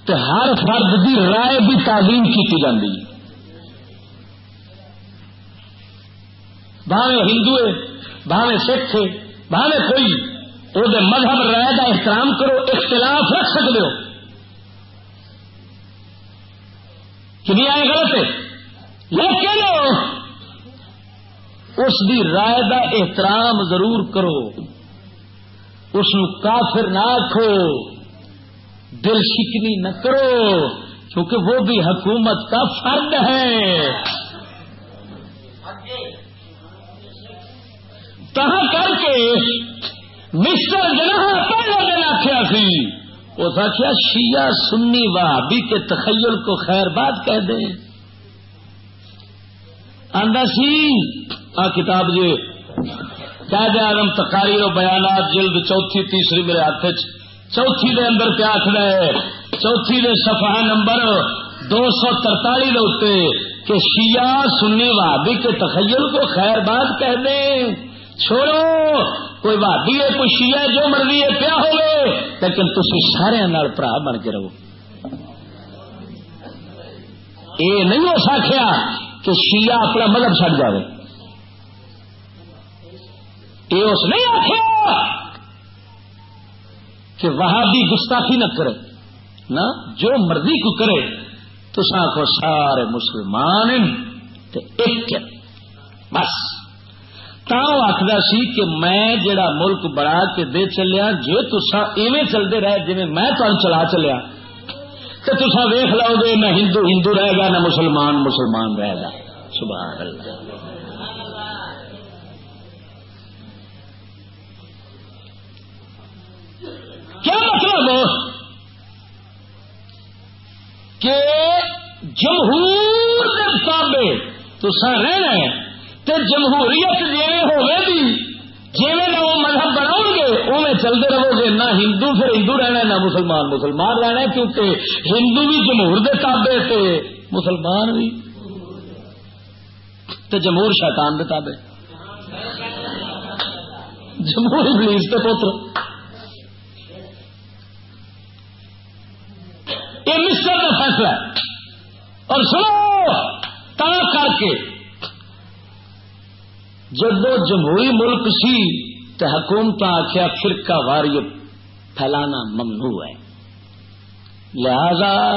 S1: ہر فرد دی رائے بھی تعظیم کی جاتی ہے بھاوے ہندو ہے، بھاوے سکھ ہے، بھاوے کوئی وہ مذہب رائے کا احترام کرو، اختلاف رکھ سکتے ہو۔ کہ آئے غلط ہے۔ لیکن اس دی رائے کا احترام ضرور کرو۔ اس کافر نہ آخو دل شکنی نہ کرو۔ کیونکہ وہ بھی حکومت کا فرد ہے۔ کر کے مسٹر جناح پہلے دن آخیا سی۔ اس آخیا شیعہ سنی وہابی کے تخیل کو خیر بات کہہ دیں آدھا سی، آ کتاب جی قید آدم تقاریر و بیانات جلد چوتھی، تیسری میرے ہاتھ چوتھی دے اندر کیا آخر ہے، چوتھی دے صفحہ نمبر دو سو ترتالی دے کہ شیعہ سنی وہابی کے تخیل کو خیر بات کہہ دیں چھوڑو، کوئی وادی ہے، کوئی شیعہ جو مرضی ہے، پیا ہوئے لیکن تھی سارے برا بن کے رہو۔ یہ نہیں ہو سکیا کہ شیعہ اپنا مذہب چڑ جائے یہ اس نہیں آخیا کہ وہاں بھی گستاخی نہ کرے۔ نہ، جو مرضی کو کرے تو کو سارے مسلمان ایک بس۔ آخر سی کہ میں جڑا ملک بڑا کے دے چلیا جی تسا ایویں چلتے رہے جی میں تمہیں چلا چلیا۔ تو تصا ویخ لو گے، نہ ہندو ہندو رہے گا، نہ مسلمان مسلمان رہے گا۔ سبحان اللہ۔ کیا مطلب؟ کہ جمہور کے مطابق تو سر رہنا ہے۔ تے جمہوریت جی ہوگی جی نہ وہ مذہب بناؤ گے اوے چلتے رہو گے، نہ ہندو پھر ہندو رہنا نہ مسلمان مسلمان رہنا کیونکہ ہندو بھی جمہور دے تابے تے مسلمان بھی۔ تے جمہور شیطان دے تابے جمہور پولیس کے پوتر یہ مسٹر کا فیصلہ اور سنو، تا کر کے جب وہ جمہوری ملک سی تو حکومت آخیا فرقہ واریت پھیلانا ممنوع ہے۔ لہذا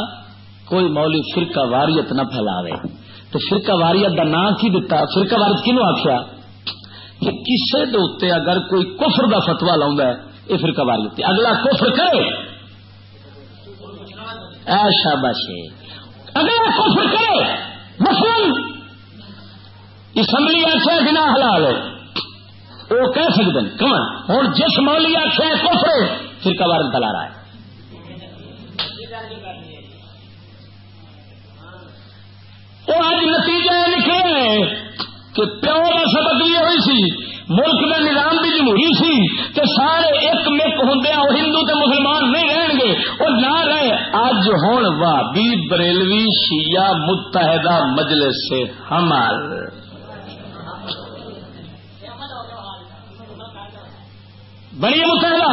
S1: کوئی مولی فرقہ واریت نہ پھیلاوے۔ تو فرقہ واریت کا نام کی دتا؟ فرقہ واریت کنو آخیا کہ کسی دے اگر کوئی کفر کا فتوا لاؤں ہے یہ فرقہ واریت اگلا کفر کرے۔ ایشا بشے اگلا کفر کرے۔ مسلم اسمبلی آخیا بنا حلال ہے۔ وہ کہہ سکتے ہیں کمن ہوں جس مولی آخیا کوفرے پھر کبار تلا رہا ہے۔ وہ اج نتیجہ نکلے کہ پیو کا سبق یہ ہوئی سی، ملک کا نظام بھی جمہوری سی تو سارے ایک مک ہوں وہ ہندو تے مسلمان نہیں رہن گے، وہ نہ رہے۔ اج ہوں وابی بریلوی شیعہ متحدہ مجلس سے ہمارے بڑی متحدہ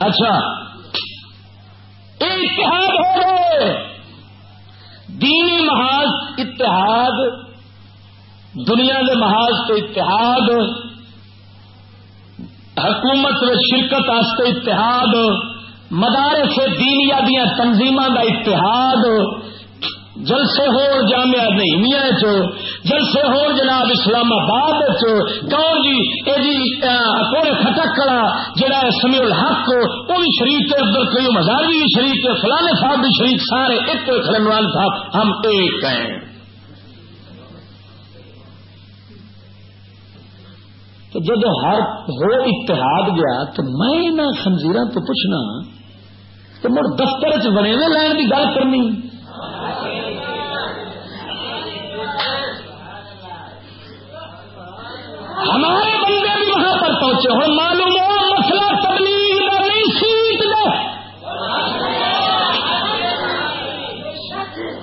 S1: اچھا۔ اتحاد ہو رہے دینی محاذ اتحاد، دنیا کے محاذ تو اتحاد، حکومت و شرکت آستے اتحاد مدارے سے دینیا دیا تنظیم کا اتحاد جلسے ہو جامعہ نئیمیا چ جلسے ہو جناب اسلام آباد چو، کون جی اے جی پورے خٹک کڑا جڑا سمی الحق وہ بھی شریف عبد الکریم ہزاروی بھی شریف فلانے صاحب بھی شریف، سارے ایک خلنوان صاحب، ہم ایک ہیں۔ تو جب ہر ہو اتحاد گیا، تو میں نہ خنزیر تو پوچھنا، تو مڑ دفتر چ بنے لین کی گل کرنی۔ ہمارے بندے بھی وہاں پر پہنچے ہو معلوم ہو، مسئلہ تبلیغ کا نہیں، سیٹ دو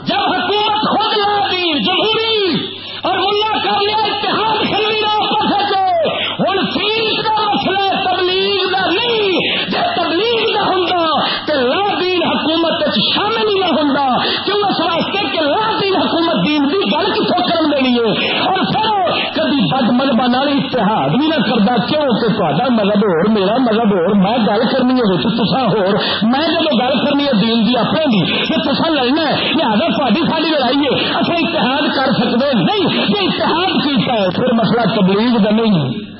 S1: جب حکومت خود لا دی جمہوری اور ملا کر لیا اتحاد کھلی نہ آپس ہوں، سیٹ کا مسئلہ تبلیغ کا نہیں۔ جب تبلیغ کا ہوں تو لا دین حکومت شامل ہی نہ ہوں کیوں اس واسطے کہ لا دین حکومت دین کی گل کتوں کر دینی ہے اور پھر کبھی بد مذہب اشتہاد بھی نہ کرتا کیوں؟ کہ تا مذہب ہو میرا مذہب ہو میں گل کرنی ہے تصا ہو میں جب گل کرنی ہے دین کی اپنے کی یہ تصا لڑنا ہے، لہٰذا تاری ساری لڑائی ہے۔ اصل اتحاد کر سکتے نہیں، یہ اتحاد کیتا ہے۔ پھر مسئلہ تبلیغ کا نہیں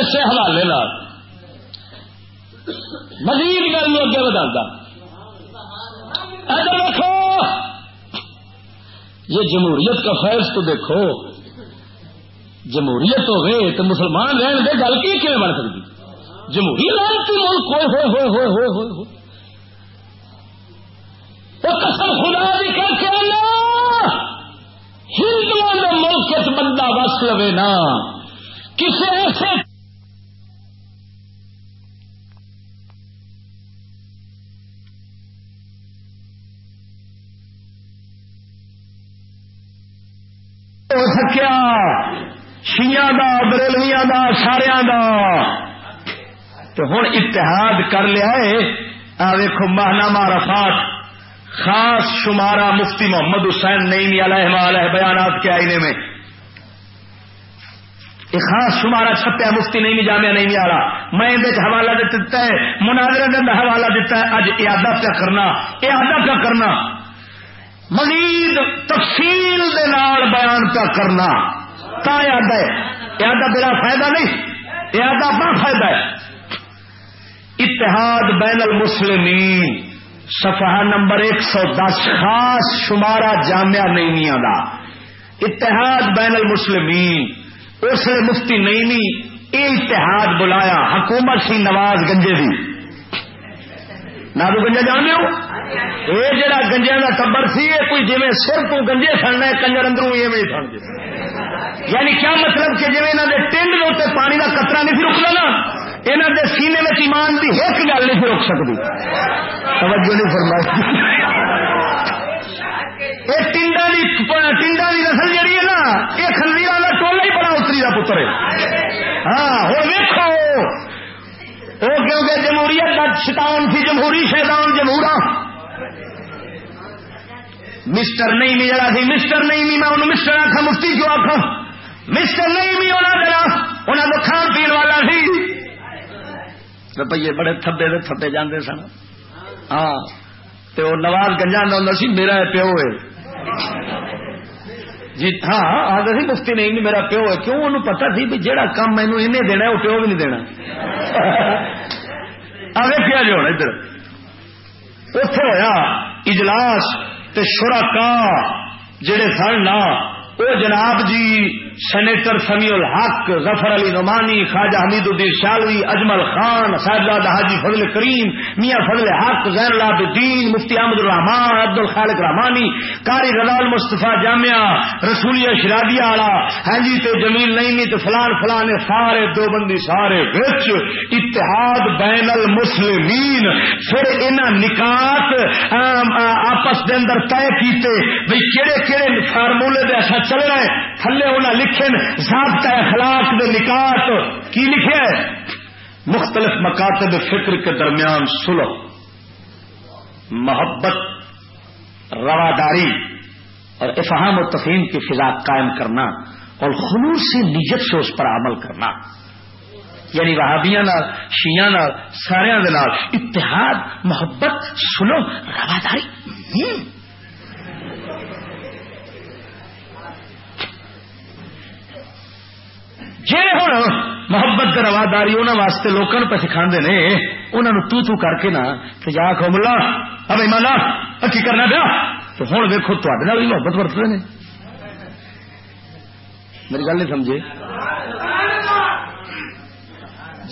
S1: اسے حوالے مزید گل اگے بتا ادھر دیکھو یہ جمہوریت کا فیض تو دیکھو، جمہوریت ہو گئے تو مسلمان رہن دے، گل کی کیون بن سکتی؟ جمہوری لانتی ملک ہوئے ہوئے ہوئے ہوئے ہوئے ہوئے ہوئے۔ قسم خدا بھی کر کے ہندوؤں ملک بندہ بس لوے نا کسی ایسے ہو سکیا؟ شیا بریلویا دا سارا دا۔ تو ہوں اتحاد کر لیا ہے۔ آ ویکو ماہنامہ رفات خاص شمارہ مفتی محمد حسین نئی علیہ علیہ بیانات کے آئینے میں۔ ایک خاص شمارہ چھپیا مفتی نہیں جامع نہیں آ میں اندر حوالہ دیتا ہے مناظر کے حوالہ دیتا ہے اج ارادہ پہ کرنا۔ ارادہ پہ کرنا۔ مزید تفصیل دے نال بیان کا کرنا، تا یاد ہے یاد میرا فائدہ نہیں یاد اپنا فائدہ ہے۔ اتحاد بین المسلمین، صفحہ نمبر ایک سو دس، خاص شمارہ جامعہ نئیمیا دا۔ اتحاد بین المسلمین، اس نے مفتی نئیمی یہ اتحاد بلایا، حکومت سی نواز گنجے دی۔ نہ تو گنجا جانے ہو یہ جڑا گنجیا کا ٹبر سی، یہ کوئی جی سر تو گنجے سننا ہے، کنجر اندروں ایویں سن جائے یعنی کیا مطلب کہ جی انہوں نے ٹنڈ کے پانی کا کترا نہیں رکنا نا یہاں کے سینے میں ایمان کی ایک گل نہیں رک سکتی۔ توجہ نہیں فرمائی۔ یہ ٹنڈا ٹنڈا کی نسل جہی ہے نا، یہ خلی والا ٹولا ہی بڑا اتری کا پتر ہے۔ ہاں ہوں ویکو وہ کیونکہ جمہوریت کا شیطان تھی جمہوری شیطان جمہورا مسٹر نہیں می جڑا سی مسٹر نہیں می میں انہوں مسٹر آخا مفتی کیوں آخا مسٹر نہیں می ہونا جڑا انہوں کو کھان پی والا سی۔ روپیے بڑے تھبے دے تھبے جاندے سن۔ ہاں تو وہ نواز گنجا ہوں سی، میرا پیو ہے۔ جی ہاں, ہاں، آگے سی، مفتی نہیں میرا پیو ہے۔ کیوں انہوں پتا سی بھی جہاں کام مینو انہیں دینا وہ پیو بھی نہیں دینا۔ آگے کیا جو جی ادھر۔ اتے ہوا اجلاس۔ تے شرکا جڑے سن نا وہ جناب جی سینیٹر سمی الحق ظفر علی نعمانی، خواجہ حمید الدین شالوی، اجمل خان صاحبزاد حاجی فضل کریم، میاں فضل حق، زین اللہ الدین مفتی احمد الرحمان عبد الخالق رحمانی کاری رلال مصطفیٰ جامعہ رسولیہ شرادی والا ہاں جی تو جمیل نہیں تو فلان فلان، سارے دو بندی سارے بچ اتحاد بین المسلمین۔ پھر ان نکات آپس دے اندر طے کیتے بھائی کہڑے کہڑے فارمولے دے اچھا ایسا چل رہا ہے۔ تھلے انہیں لکھے ضابطہ اخلاق دے نکات، کی لکھے مختلف مکاتب فکر کے درمیان سلو محبت، رواداری اور افہام و تفہیم کی فضا قائم کرنا اور خلوص نیت سے اس پر عمل کرنا۔ یعنی وہابیاں شیاں سارا اتحاد، محبت سنو رواداری۔ جی ہوں محبت رواداری انہوں واسطے لوگوں پہ سکھا نے انہوں تو تو کر کے نا کہ جا کھو ملا اب مانا کی کرنا پیا؟ تو ہوں ویکو تے بھی محبت ورتتے ہیں میری گل نہیں سمجھے؟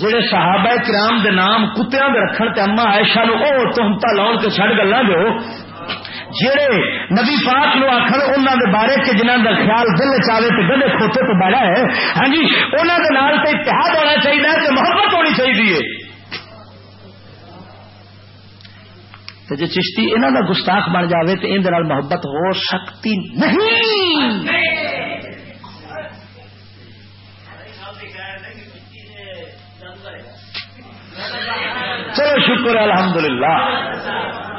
S1: جہے صحابہ کرام دے نام کتیا رکھن تے اما عائشہ نو او تہمتا لاؤن کے چڑ گلا جو جہے نبی پاک نو آخر انہوں دے بارے کے جنہوں کا خیال دل چاہے تو گلے کھوتے تو بڑا ہے۔ ہاں جی انہوں دے نال تے اتحاد ہونا چاہیے کہ محبت ہونی چاہیے تو جی چشتی انہوں کا گستاخ بن جائے تو اندر محبت ہو سکتی نہیں۔ چلو شکر الحمدللہ۔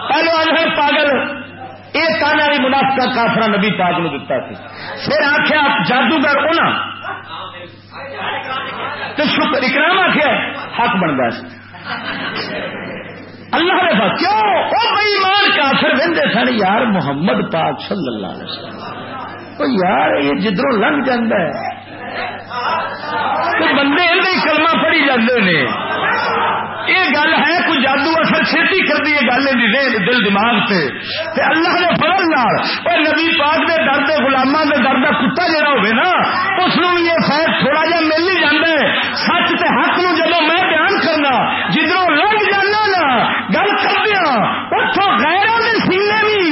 S1: پہلو آج پاگل۔ یہ تانا بھی منافقہ کافرا نبی پاک نے دتا سی۔ پھر آخیا جادوگر ہونا تو شکر اکرام آخیا حق بنتا اللہ نے بات کیوں؟ وہ بھائی مان کافر وہدے سن، یار محمد پاک صلی اللہ علیہ وسلم۔ یار، یہ جدھروں لنگ جانا ہے۔ بندے کلمہ پڑھی جاتے ہیں یہ گل ہے، کوئی جادو اثر چھتی کر دی گل دل، دماغ سے تے اللہ نے فضل نال اور نبی پاک دے درد گلاما دے درد کا کتا جڑا ہوئے نا، اس یہ فیض تھوڑا جا مل ہی جانا ہے۔ سچ تے حق نو جب میں بیان کرنا جدھر لگ جانا نا، گل کر دیا اتوں غیروں کے سینے بھی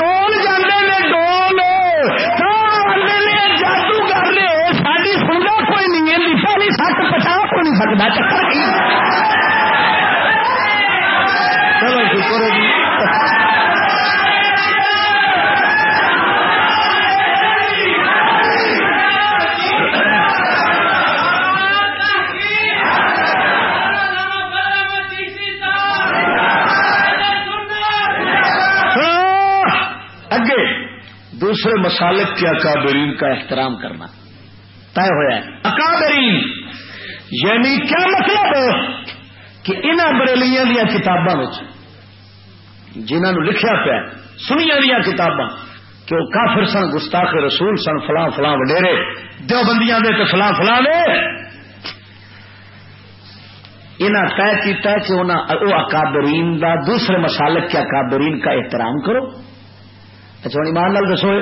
S1: ڈول جانے نے ڈول۔ جادوگر نے ساری سنگا کوئی نہیں ہے پہلی سٹ پچا کوئی نہیں سکتا چکر کی؟ دوسرے مسالک کے اکابرین کا احترام کرنا طے ہوا اکابرین یعنی کیا مطلب ہے کہ انہوں بریلیاں دیا کتاباں جنہوں لکھیا پیا سنیا دیا کتاباں، کہ وہ کافر سن، گستاخ رسول سن، فلاں فلاں وڈیرے دو بندیاں دے تو فلاں فلاں دے۔ انہیں طے کیا کہ وہ اکابرین دا دوسرے مسالک کے اکابرین کا احترام کرو۔ اچھا ہوں ایمان لال دسو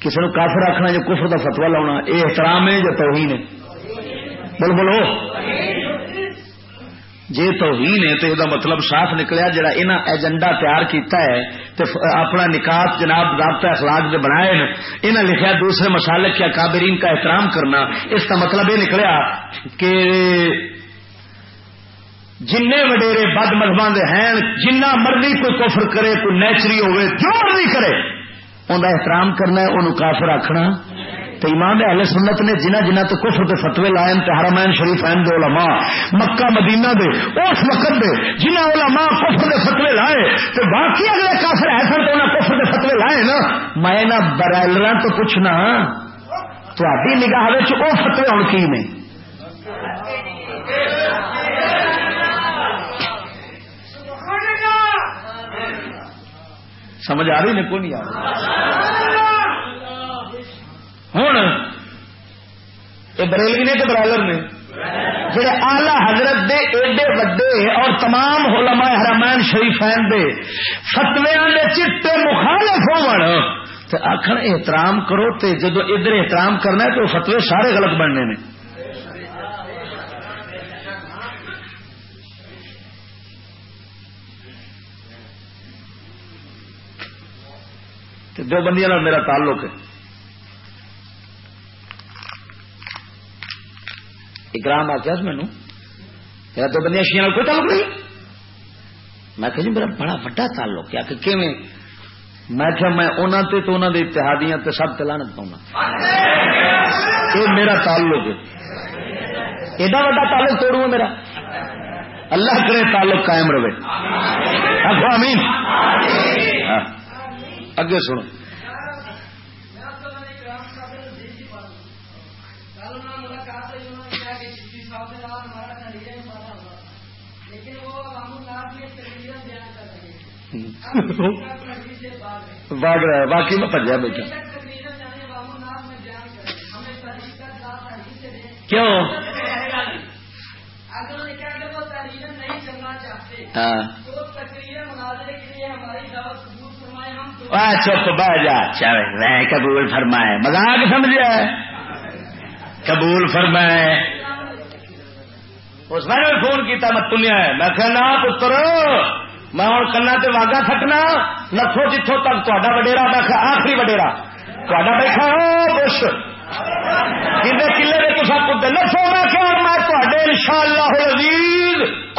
S1: کسی نے کافر آخنا جو کفر کا فتوا لاؤنا یہ احترام ہے جو توہین ہے؟ بول، بولو۔ جی توہین ہے تو یہ مطلب صاف نکلیا، جڑا انہاں ایجنڈا تیار کیتا ہے تو اپنا نکات جناب رابطہ اخلاق دے بنائے انہاں لکھیا دوسرے مسالک کیا کابرین کا احترام کرنا، اس کا مطلب یہ نکلیا کہ جن وڈیرے بد مذہب ہیں، جنہ مرضی کوئی کفر کرے، کوئی نیچری ہوئے جو مرضی کرے ان کا احترام کرنا ہے انہوں کافر آخنا تو امام اہل سنت نے جنہ جنہ تو کفر کے فتوے لائے تو حرمین شریف دے علماء، مکہ، مدینہ دے، اس وقت دے جنہ علماء کفر کے فتوے لائے تو باقی اگلے کافر ہے سن تو انہیں کفر کے فتوے لائے نا۔ میں نہ برائلر تو پوچھنا ہاں، تھی نگاہ وہ فتوے ہوں کی نہیں سمجھ آ رہی نے کون نہیں آ رہی۔ ہوں۔ یہ بریلوی نے کہ برائلر نے؟ جڑے آلہ حضرت دے ایڈے وڈے اور تمام علماء حرمین شریفین دے فتویا دے چٹے مخالف ہو آخر احترام کرو، تے جدو ادھر احترام کرنا ہے تو فتوے سارے غلط بننے نے۔ دو بندیاں میرا تعلق ہے۔ اکرام آخیا مینو میرا دو بندیاں شیئر کوئی تعلق نہیں؟ میں کہ جی میرا بڑا وڈا تعلق ہے۔ کہ میں کیا میں انہوں تے تو انہوں نے اتحادیاں تے سب تلانت پاؤں یہ میرا تعلق ہے۔ ایڈا وا تعلق توڑوں میرا۔ اللہ کرے تعلق قائم رہے۔ امین اگے سنو۔ باغ رہا ہے باقی میں پجا بیٹھا کیوں؟ ہاں۔ چپ بہ جا۔ چل قبول فرمائے۔ مزاق سمجھا قبول فرمائے۔ اس میں فون کیا میں تنیا ہے۔ میں کہنا پتر، میں ہوں کنا تے واگا تھکنا نتھو جتوں تک تا وڈیرا بیٹھا آخری وڈیرا۔ تا بیٹھا بش کلے کلے میں تصا پتے نسو میں کیا میں تے ان شاء اللہ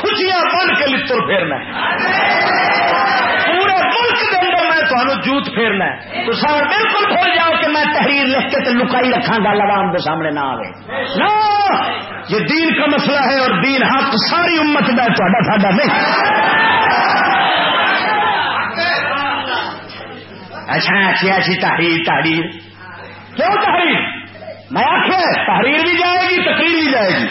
S1: خوشیاں بن کے لطر پھیرنا پورے ملک کے اندر میں تمہیں جوت پھیرنا تو سر بالکل بھول جاؤ کہ میں تحریر لکھ کے لکائی رکھا گا لوام کے سامنے نہ آئے نہ! یہ دین کا مسئلہ ہے اور دین حق ساری امت کا تا ساڈا نہیں۔ اچھا اچھی اچھی تحریر تحریر۔ کیوں تحریر؟ میں آخیا تحریر بھی جائے گی، تقریر بھی جائے گی۔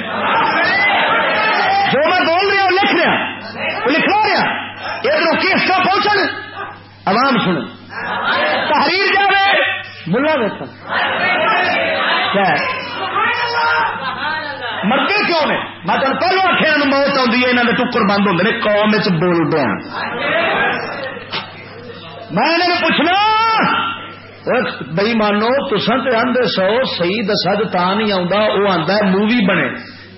S1: جو میں بول رہا ہوں، لکھ رہا لکھوا رہا ادھر کیس کا پہنچن عوام سن تحریر جائے ملا دیکھ کیا مرتے کیوں نے؟ میں تمہیں پہلو آخیا موت آتی ہے یہاں کے ٹکر بند ہوتے ہیں قوم چ بول پیا میں نے پوچھنا بئی مانو تسان تو آدھے سو سی دسا تو تا نہیں آتا وہ آتا ہے مووی بنے۔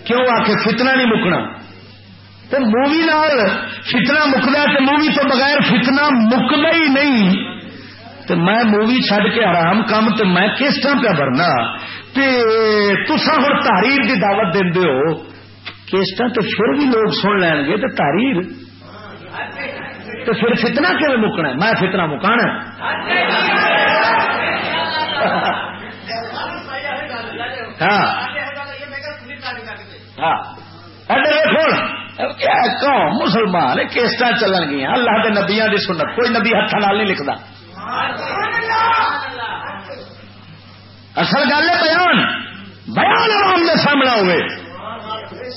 S1: کیوں آ کے فتنا نہیں مکنا۔ تو مووی نال فتنا مکنا تو مووی تو بغیر فتنا مکنا ہی نہیں۔ تو میں مووی چڈ کے آرام کام تو میں کس طرح پہ بھرنا؟ تسا ہوں تحریر کی دعوت دے ہو۔ کس طرح تو پھر بھی لوگ سن لین گے تو تحریر۔ تو پھر فتنا کیوں مکنا میں فتنا مکانا ہاں۔ ہاں۔ مسلمان کیسٹ چلن گیا۔ اللہ کے نبیا کی سنت، کوئی نبی ہاتھ نہیں لکھتا اصل گل ہے بیان۔ بیان عوام کے سامنا ہوئے۔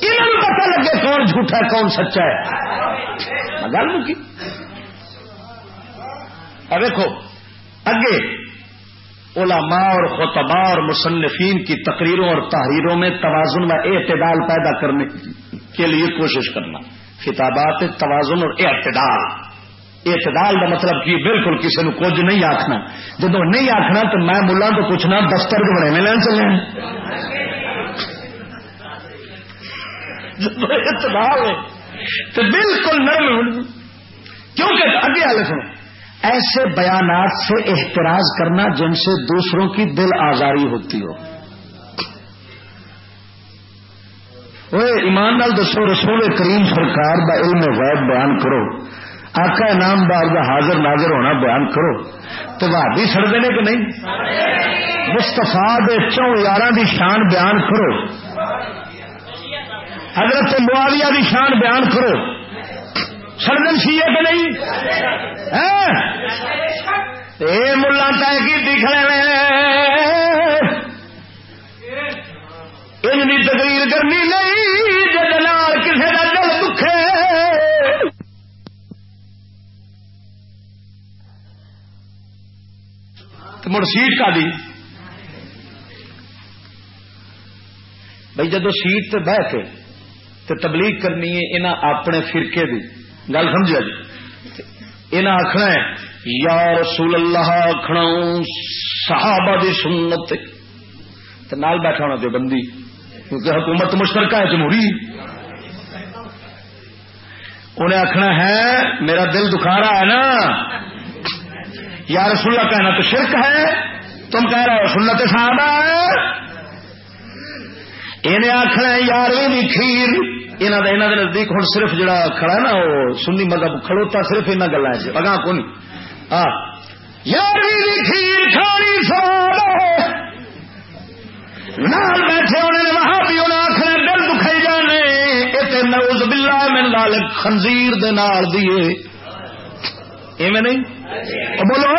S1: انہوں پتا لگے کون جھوٹا ہے، کون سچا ہے۔ گل مکی دیکھو اگے علماء اور خطباء اور مصنفین کی تقریروں اور تحریروں میں توازن و اعتدال پیدا کرنے۔ کے لیے کوشش کرنا۔ خطابات توازن اور اعتدال۔ اعتدال کا مطلب کہ بالکل کسی نے کچھ نہیں آخنا جب نہیں آخنا تو میں ملا تو پوچھنا، دفتر کے بڑے میں لین چلے اعتدال ہے تو بالکل نرم کیونکہ اگے والے سنو، ایسے بیانات سے احتراز کرنا جن سے دوسروں کی دل آزاری ہوتی ہو۔ وہ ایمان نال دسو، رسول کریم سرکار دا علم غیب بیان کرو۔ آقا نام دار کا حاضر ناظر ہونا بیان کرو۔ تو بھابی سڑتے نے کہ نہیں؟ مستفا چوں یار دی شان بیان کرو۔ حضرت معاویہ دی شان بیان کرو۔ سردن سی ہے کہ نہیں؟ ہاں؟ ملا طے کی دکھ رہے ان کی تقریر کرنی نہیں جب کسی کا دل دکھے۔ مڑ سیٹ کا دی۔ بھائی جدو سیٹ سے بہ کے تو تبلیغ کرنی ہے انہیں اپنے فرقے دی۔ گل سمجھا جی؟ یہ آخنا ہے، یا رسول اللہ آخنا صحابہ دی سنت تے۔ نال بیٹھا ہونا بندی کیونکہ حکومت مشترکہ ہے جمہوری۔ انہیں آخنا ہے، میرا دل دکھا رہا ہے نا۔ یا رسول اللہ کہنا تو شرک ہے، تم کہہ رہے ہو سنت صحابہ ہے۔ انہیں آخنا یارویں کھیر۔ یہاں نزدیک ہوں صرف جڑا کھڑا نا، وہ سنی مذہب کھڑوتا صرف ان گلا اگاں کون ہاں نال بیٹھے انہیں وہاں بھی انہیں آخر دل دکھائی جانے۔ یہ نوز نعوذ باللہ من ذالک خنزیر دے نال دیے ایویں نہیں؟ بولو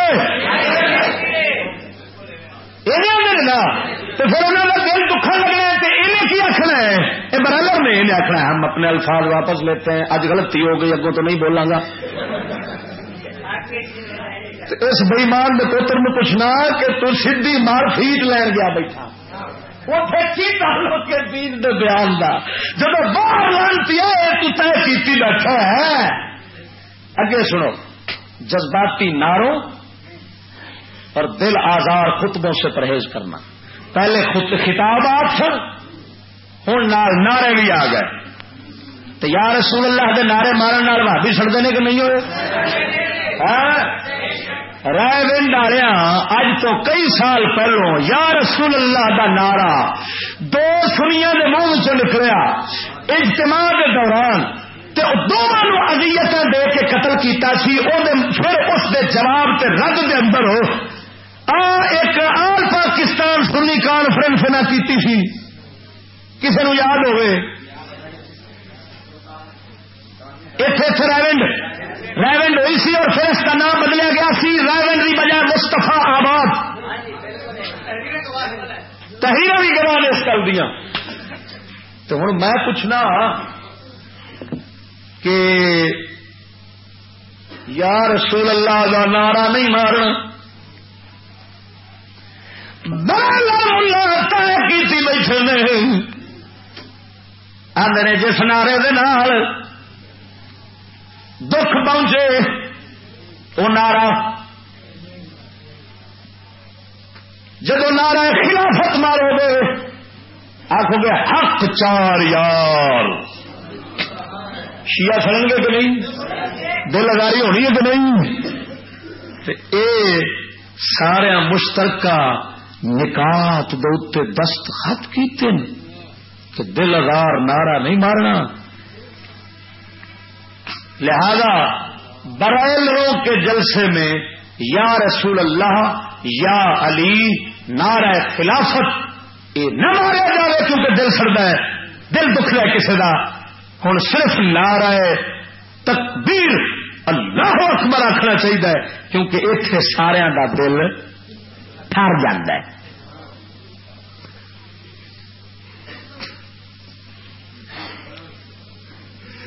S1: تو پھر انہوں کا دل دکھا لگنا ہے انہیں کی آخنا ہے؟ یہ برادر نے انہیں آخنا ہے، ہم اپنے الفاظ واپس لیتے ہیں۔ اج غلطی ہو گئی، اگوں تو نہیں بولاں گا۔ اس بئیمان کے پوتر میں پوچھنا کہ تو سی مار فیٹ لین گیا بیٹھا۔ اتنے کی تعلق ہے دین دے بیان کا جب باہر لانتی ہے تو طے کی بیٹھا ہے۔ اگے سنو، جذباتی ناروں اور دل آزار خطبوں سے پرہیز کرنا۔ پہلے خود خطابات سن ہوں نعرے بھی آ گئے۔ تو یا رسول اللہ کے نعرے مارن بھابی سڑتے ہیں کہ نہیں ہوئے؟ ہاں؟ رائے ونڈ آیا اج تو کئی سال پہلو یا رسول اللہ کا نعرا دو سنیا کے منہ چ نکلیا، اجتماع کے دوران دونوں اذیت دے کے قتل کیتا سی پھر اس دے جواب تے رد دے اندر ہو۔ آ، ایک آل پاکستان سنی کانفرنس نہ کیتی سی۔ کسی نو یاد ہوئے؟ اتے ریونڈ ریونڈ ہوئی سی اور پھر اس کا نام بدلیا گیا سی ریونڈ کی بجائے مستفا آباد تحریر بھی گوا نے اس کل دیا تو ہوں میں پوچھنا کہ یا رسول اللہ کا نعرہ نہیں مارنا؟ کی بیٹھے نہیں آدھے جس نعرے دے نال دکھ پہنچے، وہ نعرہ جب نعرہ خلافت مارو گے آخو گے، حق چار یار۔ شیعہ سڑن گے کہ نہیں؟ دل ازاری ہونی ہے کہ نہیں؟ اے سارا مشترکہ نکات دے دستخط کیتے کہ دل ازار نعرہ نہیں مارنا۔ لہذا برائل رو کے جلسے میں یا رسول اللہ یا علی نعرہ خلافت، یہ نہ مارا جائے کیونکہ دل سڑتا ہے، دل دکھ ہے کسی کا ہوں صرف نعرہ تکبیر اللہ اکبر آخنا چاہیے کیونکہ اتنے سارا کا دل ٹر جا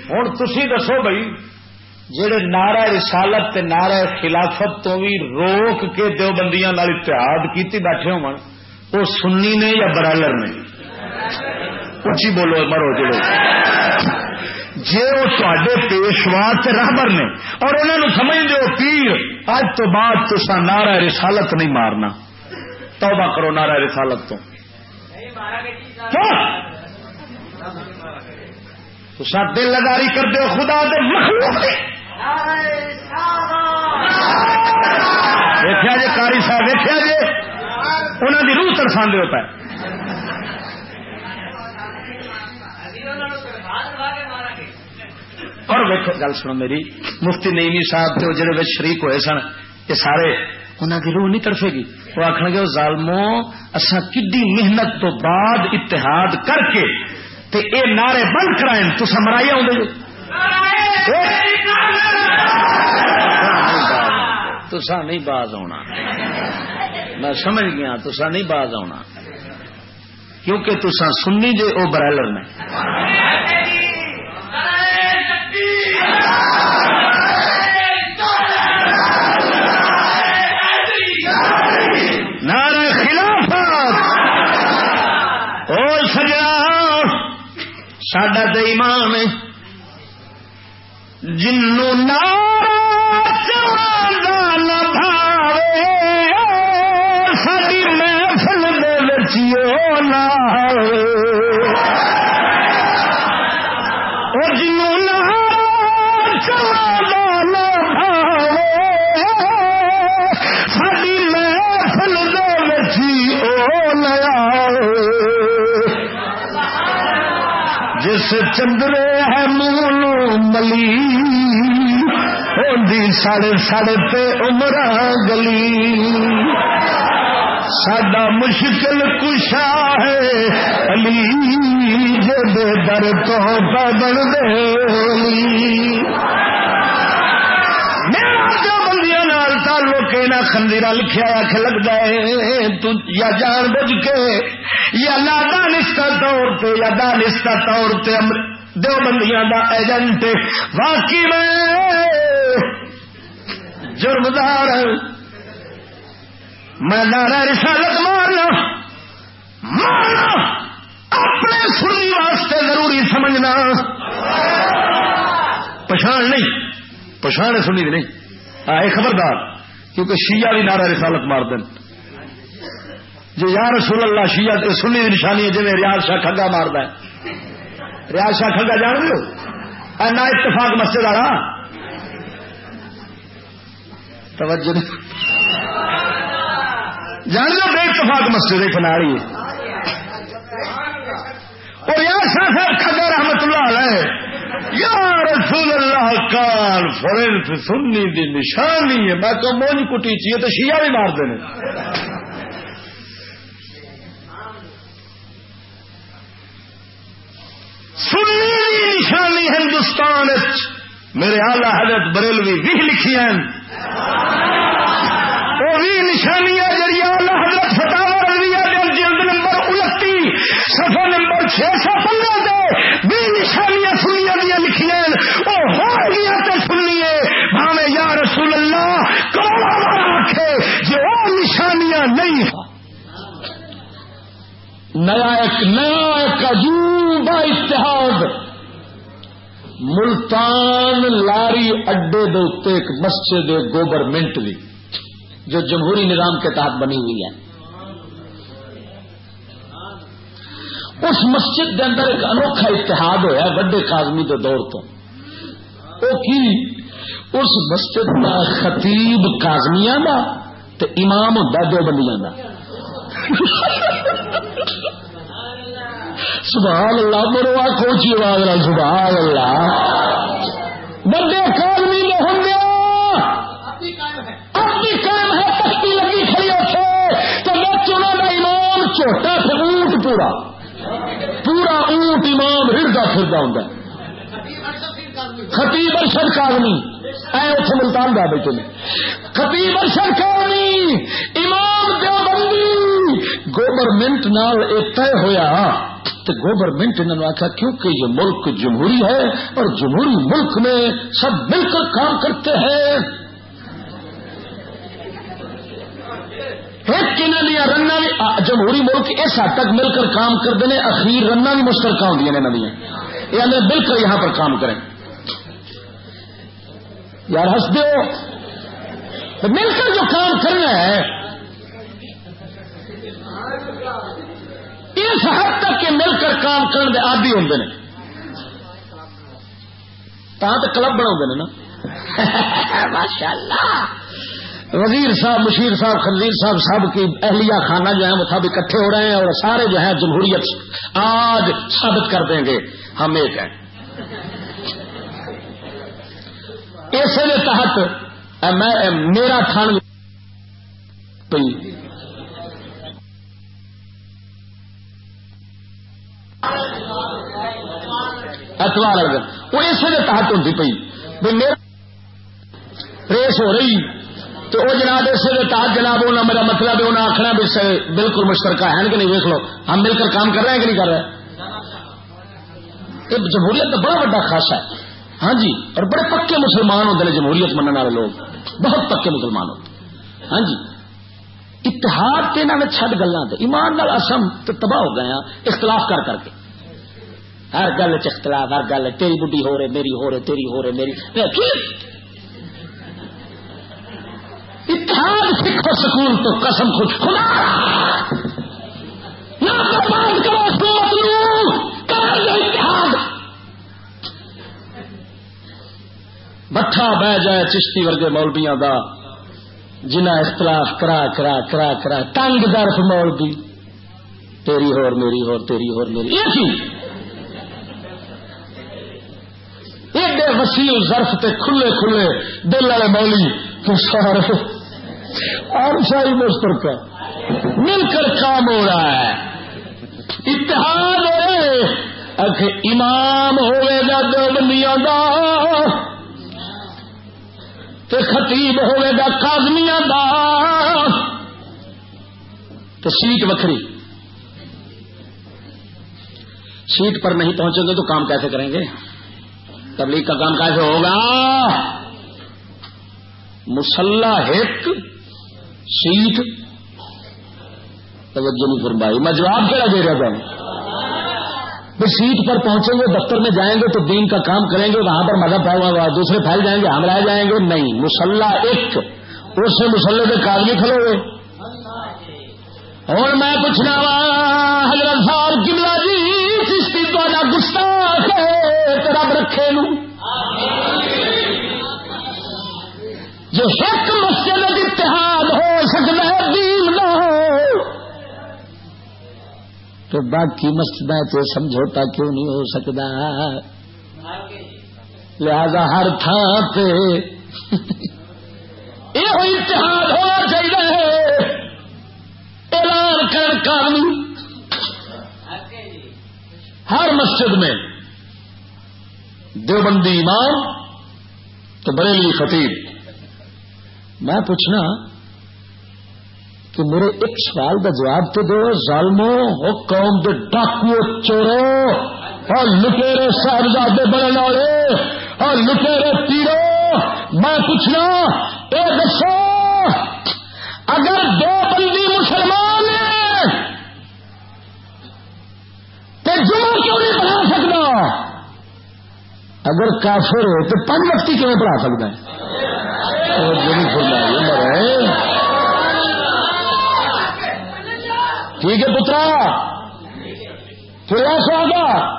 S1: ہوں تھی دسو بھائی جہے نعرہ رسالت تے نعرہ خلافت تو بھی روک کے دو بندیاں اتحاد کی بیٹھے ہو وہ سنی نے یا برائلر نے؟ اچھی بولو مرو جڑو جی وہ تے پیشوا رابر نے، اور انہوں نے سمجھ دو پیر اج تو بعد تسا نعرہ رسالت نہیں مارنا۔ توبہ کرو نعرہ رسالت تو۔ تسا دل لگاری کر دو خدا دے مخلوق دیکھا جی کاری صاحب دیکھا جی انہوں کی روح ترسا ہوتا ہے اور ویکو گل سنو میری، مفتی نیمی صاحب کے جڑے شریک ہوئے سن، یہ سارے انہوں کی روح نہیں تڑفے گی۔ وہ آخر گے ظالمو اصا کڈی محنت تو بعد اتحاد کر کے تے اے نعرے بند کرائیں تو سمرائی آؤ تسا نہیں باز آنا میں سمجھ گیا تسا نہیں باز آنا کیونکہ تسا سننی جے او برائلر نے۔ ساڈا تو ایمان جنو نارا بھاوے، ساری محفل دے بچیو نہ جنو نارا چلا بھاوے، ساری محفل دے بچی او نیا جس چندرے ہے مول ملی۔ ہوندی سڑے سڑ پہ عمر گلی۔ سڈا مشکل کشا ہے۔ علی خواجے دے در تو بن دے تعلق خندیرا لکھا آخ لگتا ہے تو یا جان بوجھ کے، یا لادا نستا طور پہ یا دانستا طور پہ دو بندیاں دا ایجنٹ۔ واقعی میں جرمدار میں نارا رسالت مارنا مارنا، اپنے سنی واسطے ضروری سمجھنا۔ پچھان نہیں پچھاڑ سنی دی نہیں آئے خبردار، کیونکہ شیعہ بھی نعرہ رسالت مار دیں جی یا رسول اللہ شیعہ، سنی نشانی ہے جی ریاض شاہ کھگا مار ہے۔ ریاض شاہ کھگا جان لو نہ اتفاق مسجد آ رہا توجہ جان لو بے اتفاق مسجد ایک ناری اور ریاض شاہ صاحب کھگا رحمت اللہ علیہ۔ یا رسول اللہ کال فرنٹ سننی دی نشانی ہے۔ میں تو مونج کٹی چاہیے تو شیعہ بھی مار دینے سننی دی نشانی ہندوستان میرے آلہ حضرت بریلوی بھی لکھی ہیں۔ وہ بھی نشانی ہے جی آلہ حضرت فتح رضویہ جلد نمبر انتی سفر نمبر چھ سو پندرہ دے بھی نشانیاں سنیا دیا لکھیاں وہ ہو گیا تو سنیے بھاوے یا رسول اللہ کروڑا بار آخے جو وہ نشانیاں نہیں۔ نیا ایک نیا ایک عجوبہ اتحاد ملتان لاری اڈے دے ایک مسجد گوورمنٹ بھی جو جمہوری نظام کے تحت بنی ہوئی ہے۔ اس مسجد کے اندر ایک انوکھا اتحاد ہوا وڈے کازمی کے دور تو۔ وہ کی؟ اس مسجد کا خطیب کازمیا کا امام ہوں دو بندیاں کا سبحان اللہ مرو آ کوچی آواز سبحان اللہ بڑے کازمی میں ہوں اپنی قائم ہے۔ تختی لگی کھڑی اتنے تو میں چنا کا امام چھوٹا سے اونٹ پورا۔ پورا اونٹ امام ہردا پھردا ہوں خطیب ارشد کالمی اے اتنے ملتان دا بیٹے نے۔ خطیب ارشد کالمی امام دیوبندی۔ گورنمنٹ نال طے ہویا۔ تو گورنمنٹ انہوں نے آخیا کیونکہ یہ ملک جمہوری ہے اور جمہوری ملک میں سب مل کر کام کرتے ہیں. ایک دیا رنگ بھی جمہوری ملک اس حد تک مل کر کام کرتے ہیں، اخیر رنگ بھی مشترکہ ہوں یہاں دیا۔ یہ ہمیں مل کر یہاں پر کام کریں۔ یار ہس دو مل کر جو کام کرنا ہے اس حد تک کہ مل کر کام کرنے کے آدی ہوں نے. تو کلب بنا نا. ماشاء اللہ وزیر صاحب، مشیر صاحب، خنزیر صاحب، سب کی اہلیہ خانہ جو ہے وہ سب اکٹھے ہو رہے ہیں اور سارے جو ہے جمہوریت آج ثابت کر دیں گے، ہم ایک ہیں. اسی تحت میں میرا تھان اتوار وہ اسی کے تحت ہوتی پی میرا ریس ہو رہی تو وہ جناب اس تحت جناب ہونا میرا مطلب انہیں آخنا بھی بالکل مشترکہ ہے۔ کہ نہیں؟ دیکھ لو۔ ہم مل کر کام کر رہے ہیں کہ نہیں کر رہے؟ یہ جمہوریت تو بڑا بڑا خاصا ہے۔ ہاں جی اور بڑے پکے مسلمان ہوتے ہیں جمہوریت منع والے لوگ۔ بہت پکے مسلمان ہوتے ہیں ہاں جی۔ اتحاد کے نام چھ گلا ایمان نال اسم تو تباہ ہو گئے ہیں، اختلاف کر کر کے۔ ہر گل اختلاف، ہر گل تیری بڈی ہو رہے، میری ہو رہے، تیری ہو رہے، میری۔ اتحاد سکھو سکون تو قسم خود۔ خدا! نہ برباد کرو اتحاد۔ بٹھا بہ جائے چشتی ورگے مولبیاں دا۔ جنہ اختلاف کرا کرا کرا کرا تنگ درف مولبی تیری ہور میری ہور، تیری ہور میری۔ ایک ایڈے وسیل ظرف تے کھلے کھلے دل والے مولی تو سارے اور ساری مشترکہ مل کر کام ہو رہا ہے۔ اتحاد ہے۔ آخ امام ہوئے گا دو بندیاں دا۔ تے خطیب ہوئے گا کازمیاں دا۔ تو سیٹ وکری سیٹ پر نہیں پہنچیں گے تو کام کیسے کریں گے؟ تبلیغ کا کام کیسے ہوگا؟ مسلح ایک سیٹ۔ توجہ نہیں فرمائی۔ میں جواب کیا دے رہا تھا پھر سیٹ پر پہنچیں گے، دفتر میں جائیں گے تو دین کا کام کریں گے، وہاں پر مدد دوسرے پھیل جائیں گے ہم رہ جائیں گے، نہیں، مسلح ایک، اس سے مسلح کے کاغذی کھڑے ہوئے اور میں پوچھنا وا، حضرت صاحب کملا جی چشتی تا گسا ہے رب رکھے نو۔ جو ایک مسجد اتحاد ہو سکتا ہے تو باقی مسجد تو سمجھوتا کیوں نہیں ہو سکتا؟ لہذا ہر تھان پہ یہ اتحاد ہونا چاہیے اعلان کر قانون۔ ہر مسجد میں دیوبندی امام تو بریلی خطیب۔ میں پوچھنا کہ میرے ایک سوال کا جواب تو دو ظالمو ہو قوم دے ڈاکو چورو اور لٹیرے صاحبزادے بڑے والے اور لٹیرے تیرو میں پوچھنا، اے دسو، اگر دو بندی مسلمان تو جمعہ کیوں نہیں پڑھا سکتا؟ اگر کافر ہو تو پنج وقتی کیوں پڑھا سکتا؟ ہے ہے ٹھیک ہے پترا؟ پھر ایسا آگا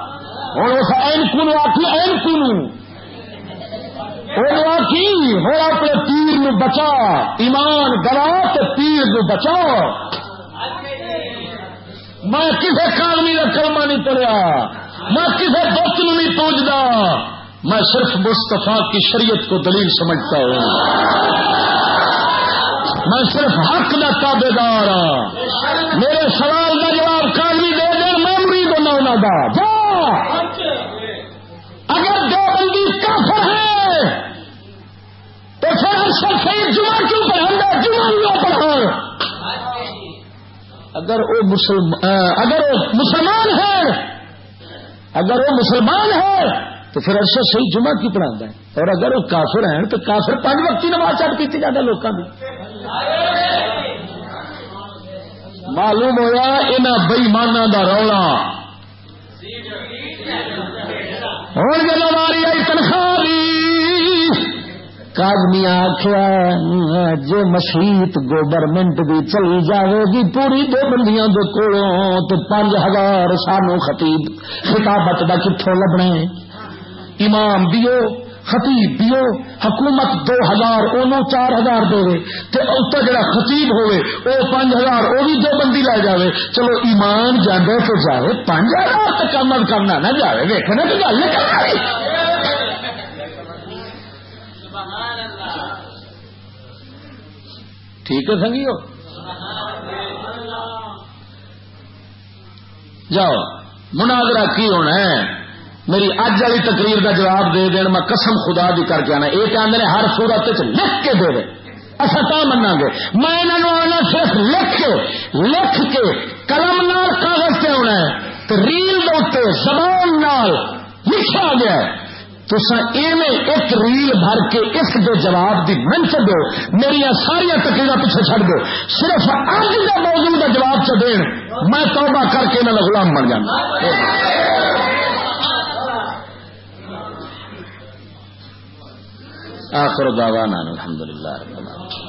S1: ہوں اس این کن آخی این کن؟ آخی ہو اپنے پیر نو بچا، ایمان گلا تو پیر نو بچا۔ میں کسی کارمی کا کلمہ نہیں پڑیا میں کسی بت نہیں پوجتا میں صرف مستفا کی شریعت کو دلیل سمجھتا ہوں۔ میں صرف حق کا تابے دار ہوں میرے سوال کا جواب کالی دے دیں میں مرید ہونا انہوں کا جا! اگر دو بندی کافر ہے تو پھر ہم اکثر صحیح جمعہ کیوں پڑھا جمعہ کیوں پڑھا اگر وہ مسلمان اگر وہ مسلمان ہے اگر وہ مسلمان ہے تو پھر ارشد صحیح جمعہ کی پڑھا ہے اور اگر وہ کافر ہیں، تو کافر پانچ وقت کی نماز چٹ کی جاتا لوگوں کی۔ معلوم ہوا ان بئیمانہ کا رولا۔ ہوں جب ہماری آئی تنخواہ کادمی آخیا جو مسیت گورنمنٹ بھی چلی جائے گی، پوری دو بندیاں دے کولوں تو پانچ ہزار سانو خطیب، خطابت کا کتوں لبنا امام دیو خطیب دیو، حکومت دو ہزار انہوں چار ہزار دے اتر جڑا خطیب ہوئے او پانچ ہزار وہ بھی دو بندی لے جائے چلو ایمان جانے تو جائے پانچ ہزار تو کم از نہ جائے دیکھنا تو گل ٹھیک ہے سنگیو؟ جاؤ، مناظرہ کی ہونا ہے؟ میری اج والی تقریر کا جواب دے دین، میں قسم خدا دی کر کے آنا۔ یہ آدھے ہر سورت لکھ کے دے دے۔ اصا منا گے۔ میں انہوں آنا صرف لکھ کے۔ لکھ کے قلم نال کاغذ سے ہونا ہے۔ تو ریل دے زبان نال لکھا گیا تو ایویں ایک ریل بھر کے اس دے جواب دی منت دو۔ میری ساریا تقریر پیچھے چڑ دو۔ صرف اج کا موضوع کا جواب چ دین، میں توبہ کر کے انہوں غلام بن جانا۔ آخر دعوانا الحمد للہ